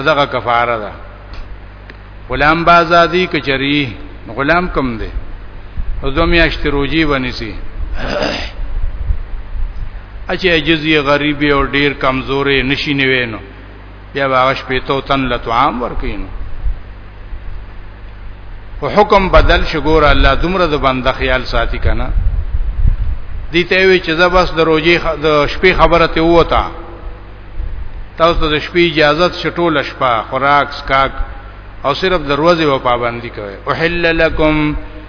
دغه کفاره ده غلام بازادی کچری غلام کم دی او دومې اشتروجی ونیسی اچې جزیه غریبي او ډیر کمزورې نشینې وینو بیا هغه شپېتو تن له طعام ورکین او حکم بدل شګور الله دومره د بنده خیال ساتي کنه دي ته وی چې زبس د روزي د شپې خبره ته وته تاسو ته د شپې اجازه شټول شپه خوراک سکاک او صرف دروازه و پابندي کوي او حل لکم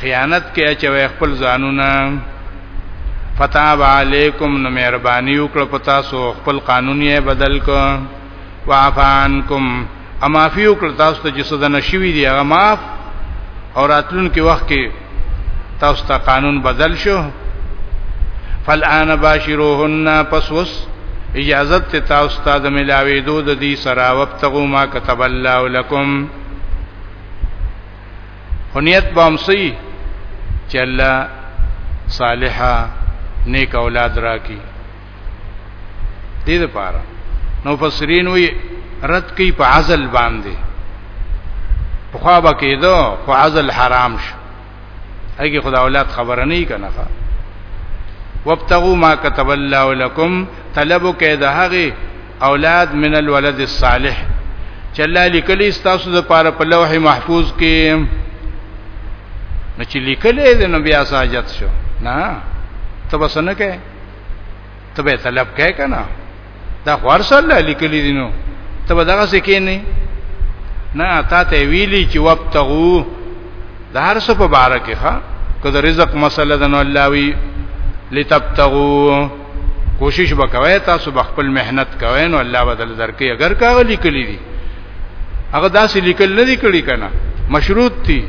خیانت کې اچوي خپل ځانونه فتاب علیکم نو مهرباني وکړه پتا سو خپل قانون یې بدل کو وعفانکم اما فی وکړه تاسو ته چې صد نشوي دی هغه معاف او راتلون کې وخت کې تاسو ته قانون بدل شو فالآن باشروهن پسوس اجازت ته تاسو ته د ملاوي دود دي سره وبتغوا ما كتب الله لكم خو نیت به هم صحیح چې الله صالحه نیک اولاد راکړي دې لپاره نو فسرین وی رد کی په عزل باندې په خوا به کېدو خو عزل حرام شو هغه خدای اولاد خبره نه کنه وابتغوا ما كتب الله لكم طلبوا کید هغه اولاد من الولد الصالح چې الله لیکلی تاسو د پاره په لوح محفوظ کې نو چې لیکلې د نبی اساجت شو نه تب سن کې تب طلب کې کنه دا خور صلی الله لیکلی دي نو تب دغه څه کې نه نه تا ته ویلی چې وابتغو د هر څه په بار کې ښا کله رزق مسله د نو الله وی لتبتغو کوشش وکوي تاسو بخپل مهنت کوي نو الله بدل درکې اگر کاغه لیکلي دي هغه داسې لیکل نه دي کړی کنه مشروط دي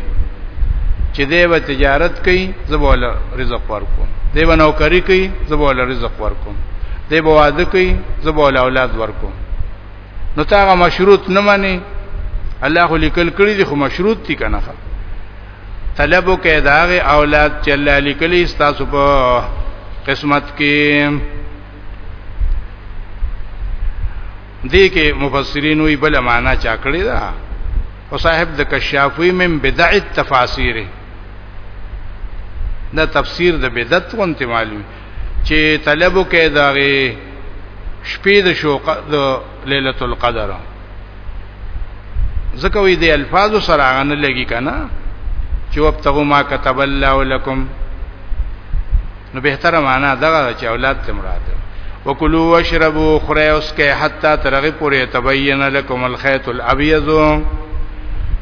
چې دیو تجارت کوي زبول رزق ورکو دیو نوکری کوي زبول رزق ورکو دیو واده کوي زبول اولاد ورکو نو تاغه مشروط نه مانی الله خو لیکل کړی دي خو مشروط دي کنه طلب وکړئ دا غي اولاد چې الله لیکلي تاسو په قسمت کې دې کې مفسرین وی بل معنا چا کړی دا او صاحب د کشافی من بدع التفاسیر دا تفسیر د بدعت غونته معلوم چې طلب وکړي دا غي شپې د شوق د ليله القدر ځکه وی دی الفاظ سره غنه لګی کنه چې وبتغوا ما كتب الله لكم نو به تر معنا دغه چې اولاد ته مراد وکلو واشربوا خره اوس کې حتا ترغه پورې تبین لكم الخيط الابيض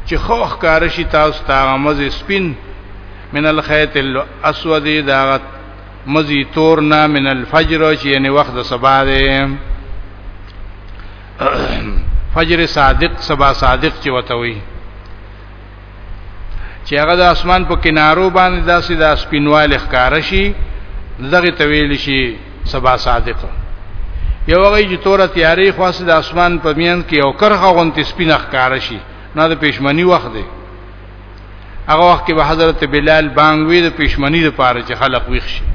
چې خوخ کار شي تاسو ته مز سپین من الخيط الاسود دا مزي تورنا من الفجر چې یعنی وخت د سبا دی فجر صادق سبا صادق چې وته وي چې هغه د اسمان په کنارو باندې داسې د سپینوال ښکار شي دغه طویل شي سبا صادق یو هغه چې توره تیاری خاصه د اسمان په میان کې او کرخه غونتی سپینه ښکار شي نه د پښمنی وخت دی هغه وخت کې به حضرت بلال بانګوي د پښمنۍ لپاره چې خلق ویښ شي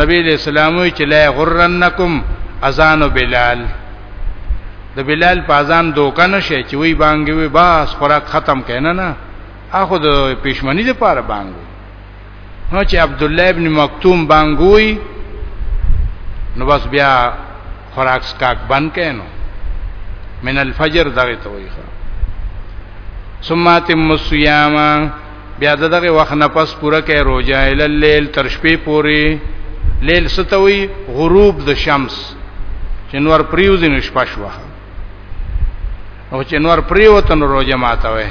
نبی علیہ السلام وی چې لا غرنکم اذان بلال د بلال په اذان دوکه نشي چې وی بانګوي باس خوراک ختم کینه نه اخو د پښمنۍ لپاره بانګوي نو چې عبد الله ابن مکتوم بانګوي نو بس بیا خوراک سکاک بند کینو من الفجر دغه ته وایي ثم اتم الصيام بیا دغه وخت نه پس پوره کې روزه ال الليل تر شپې پوري لیل ستوي غروب د شمس چنور پریوزین شپه شوه او چنور پریوتن روزه ماته وي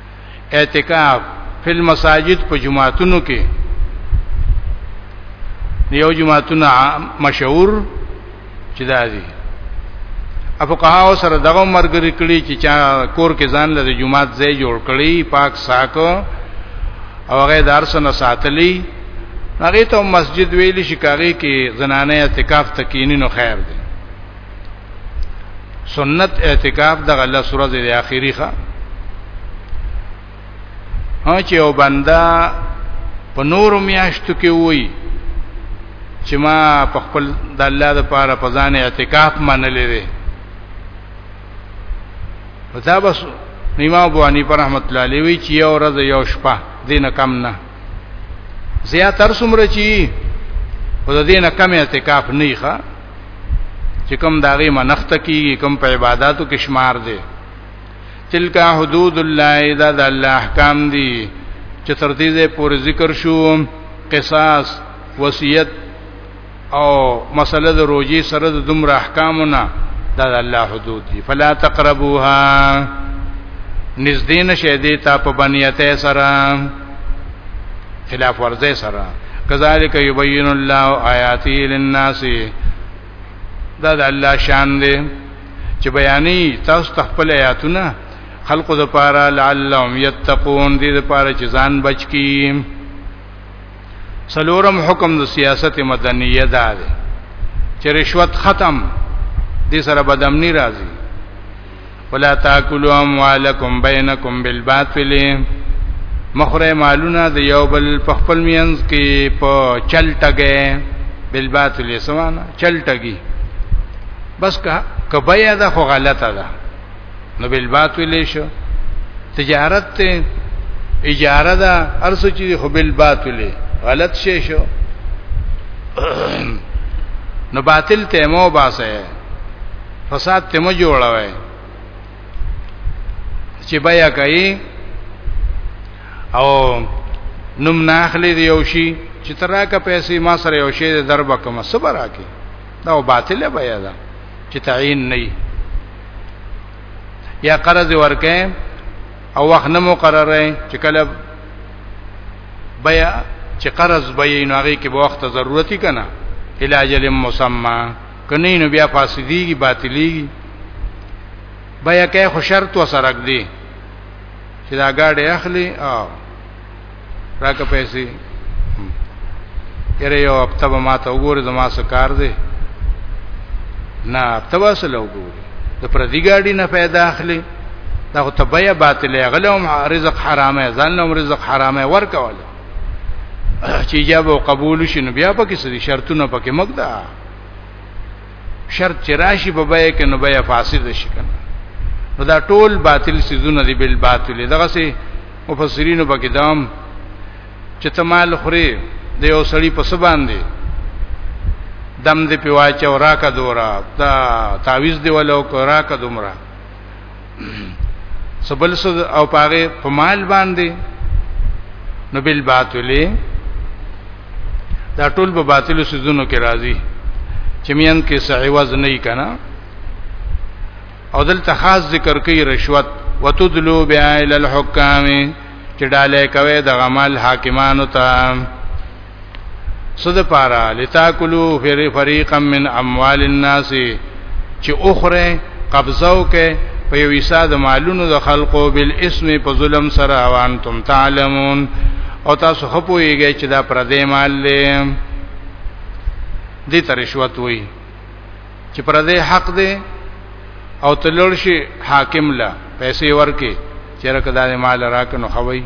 اعتکاف فی المساجد په جمعاتونو کې یو جمعاتونه مشهور چې دا دي افقها سره دغه مرګري کړی چې چا کور کې ځان له جمعات ځای جوړ کړی پاک ساکو او هغه دارسنه ساتلی هغه ته مسجد ویل شي کاږي کې زنانه اعتکاف تکینینو خیر دی سنت اعتکاف د غلا سورې د اخیری ښه ها چې او بندا په نور میاشتو کې وای چې ما په خپل د الله د پاره په ځان اعتکاف منلې دي دا بس امام ابو حنیفه رحمۃ اللہ علیہ وی چې یو ورځ یو شپه دینه کم نه زیات تر څومره چی او د دینه کم اعتکاف نه ښه چې کوم داغه منخت کیږي کوم په عبادتو کې شمار دی تلک حدود الله اذا د الله احکام دي چې تر دې پورې ذکر شو قصاص وصیت او مسله د روزي سره د دومره احکامونه د الله حدود دي فلا تقربوها نږدې نشه دي تا په بنیته سره خلاف ورزه سره کذالک یبین الله آیاتی للناس دا د الله شان دی چې بیانې تاسو تخپل آیاتونه خلقو د پاره لعلهم یتقون دې د پاره چې ځان بچ کړي څلورم حکم د سیاست مدنیه دا دی چې رشوت ختم دې سره بدامنی راځي ولا تاکلوا اموالکم بینکم بالباطل مخره مالونه د یو بل په خپل مینز کې په چل ټګه بالباطل سمانه چل ټګي بس کا کبیا دا خو غلطه ده نو بل باطل شو تجارت ته اجاره ده ارسو چې خو بل باطل غلط شي شو نو باطل ته مو باسه فساد ته مو جوړوي چې بیا کوي او نوم ناخلی دی یو شي چې تراکه پیسې ما سره یو شی دربکم صبر راکې دا باطله بیا ده چې تعین نه یا قرض ورکه او وخت نه مقرره چې کله بیا چې قرض بیا نو هغه کې به وخت ضرورتي کنه علاج لم مسمى کني نو بیا فاسديږي باطليږي بیا کې خو شرط وسرک دی چې دا گاډي اخلي او راکه پیسې یره یو هفته به ما ته وګوره زما څه کار دی نه هفته به سره وګوره د پردي ګاډي نه پیدا اخلي دا خو تبیا باطله غلهم رزق حرامه ځانهم رزق حرامه ورکول چې جواب قبول شنو بیا پکې سړي شرطونه پکې مګدا شرط چې راشي په بیا کې نو بیا فاسد شي کنه نو دا ټول باطل سيزونه دي بل باطل دغه سي مفسرین په کې دام چې تمال خوري د یو سړی په سبان دي دم دې پیواچ او راکا دورا دا تعویز دی ولو کو راکا دومره سبل سود او پاره په مال باندې نو بل باطلې دا ټول په باطل سودونو کې راځي چې میان کې سعیواز نه یې کنه او دلته خاص ذکر کوي رشوت وتدلو بیا ال الحکام چې ډالې کوي د غمل حاکمانو ته صد پارا لتاکلو فر فریقا من اموال الناس چې اخره قبضو کې په یو حصہ د مالونو د خلقو بل اسم په ظلم سره اوان تم تعلمون او تاسو خپويږئ چې دا پردې مال له دې ترشوت وي چې پر دې حق دی او تلل شي حاکم لا پیسې ورکې چې رکه د مال راکنو خوي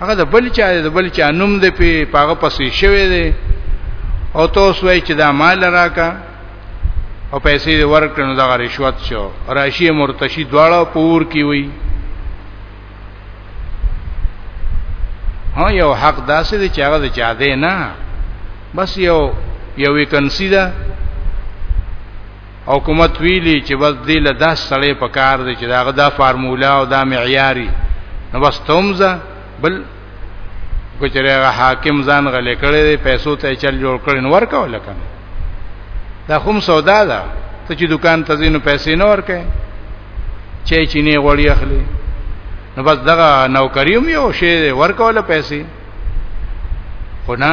هغه د بل چا د بل چا نوم دی په پاغه پسې شوی دی او تاسو وای چې دا مال راکا او پیسې ورکړنو دغه رشوت شو راشي مرتشي دواړه پور کی وی ها یو حق داسې دی چې هغه د چا دی نه بس یو یو ویکنسی ده او حکومت ویلی چې بس دې له داس سړې په کار دی چې داغه دا فارمولا او دا معیاري نو بس تومزه بل کچره حاکم ځان غلې کړې پیسو ته چل جوړ کړي نور کول کنه دا هم سودا ده ته چې دکان ته زینو پیسې نه ورکې چې چینه غوړی اخلي نو بس دغه نوکریم یو شی ورکول پیسې خو نه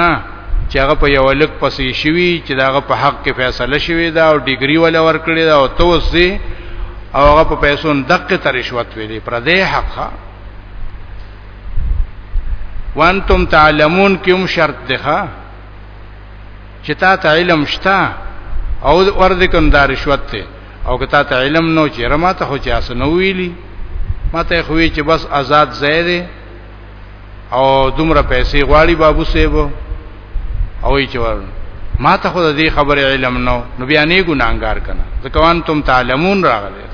چې هغه په یو لک پسې شوی چې داغه په حق کې فیصله شوی دا او ډیګری ولا ورکړی دا او توسي او هغه په پیسو دقه تر رشوت ویلې پر دې حق وانتم تعلمون کوم شرط دی ښا چې تا ته علم شته او ورد کوم دا رشوت ته او که تا ته علم نو چې رماته خو چې اس نو ویلی ماته خو چې بس آزاد زیاده او دومره پیسې غواړي بابو سیبو او یې چور ما ته خو دې خبره علم نو نو بیا نه ګناګار کنه ځکه وان تم تعلمون راغله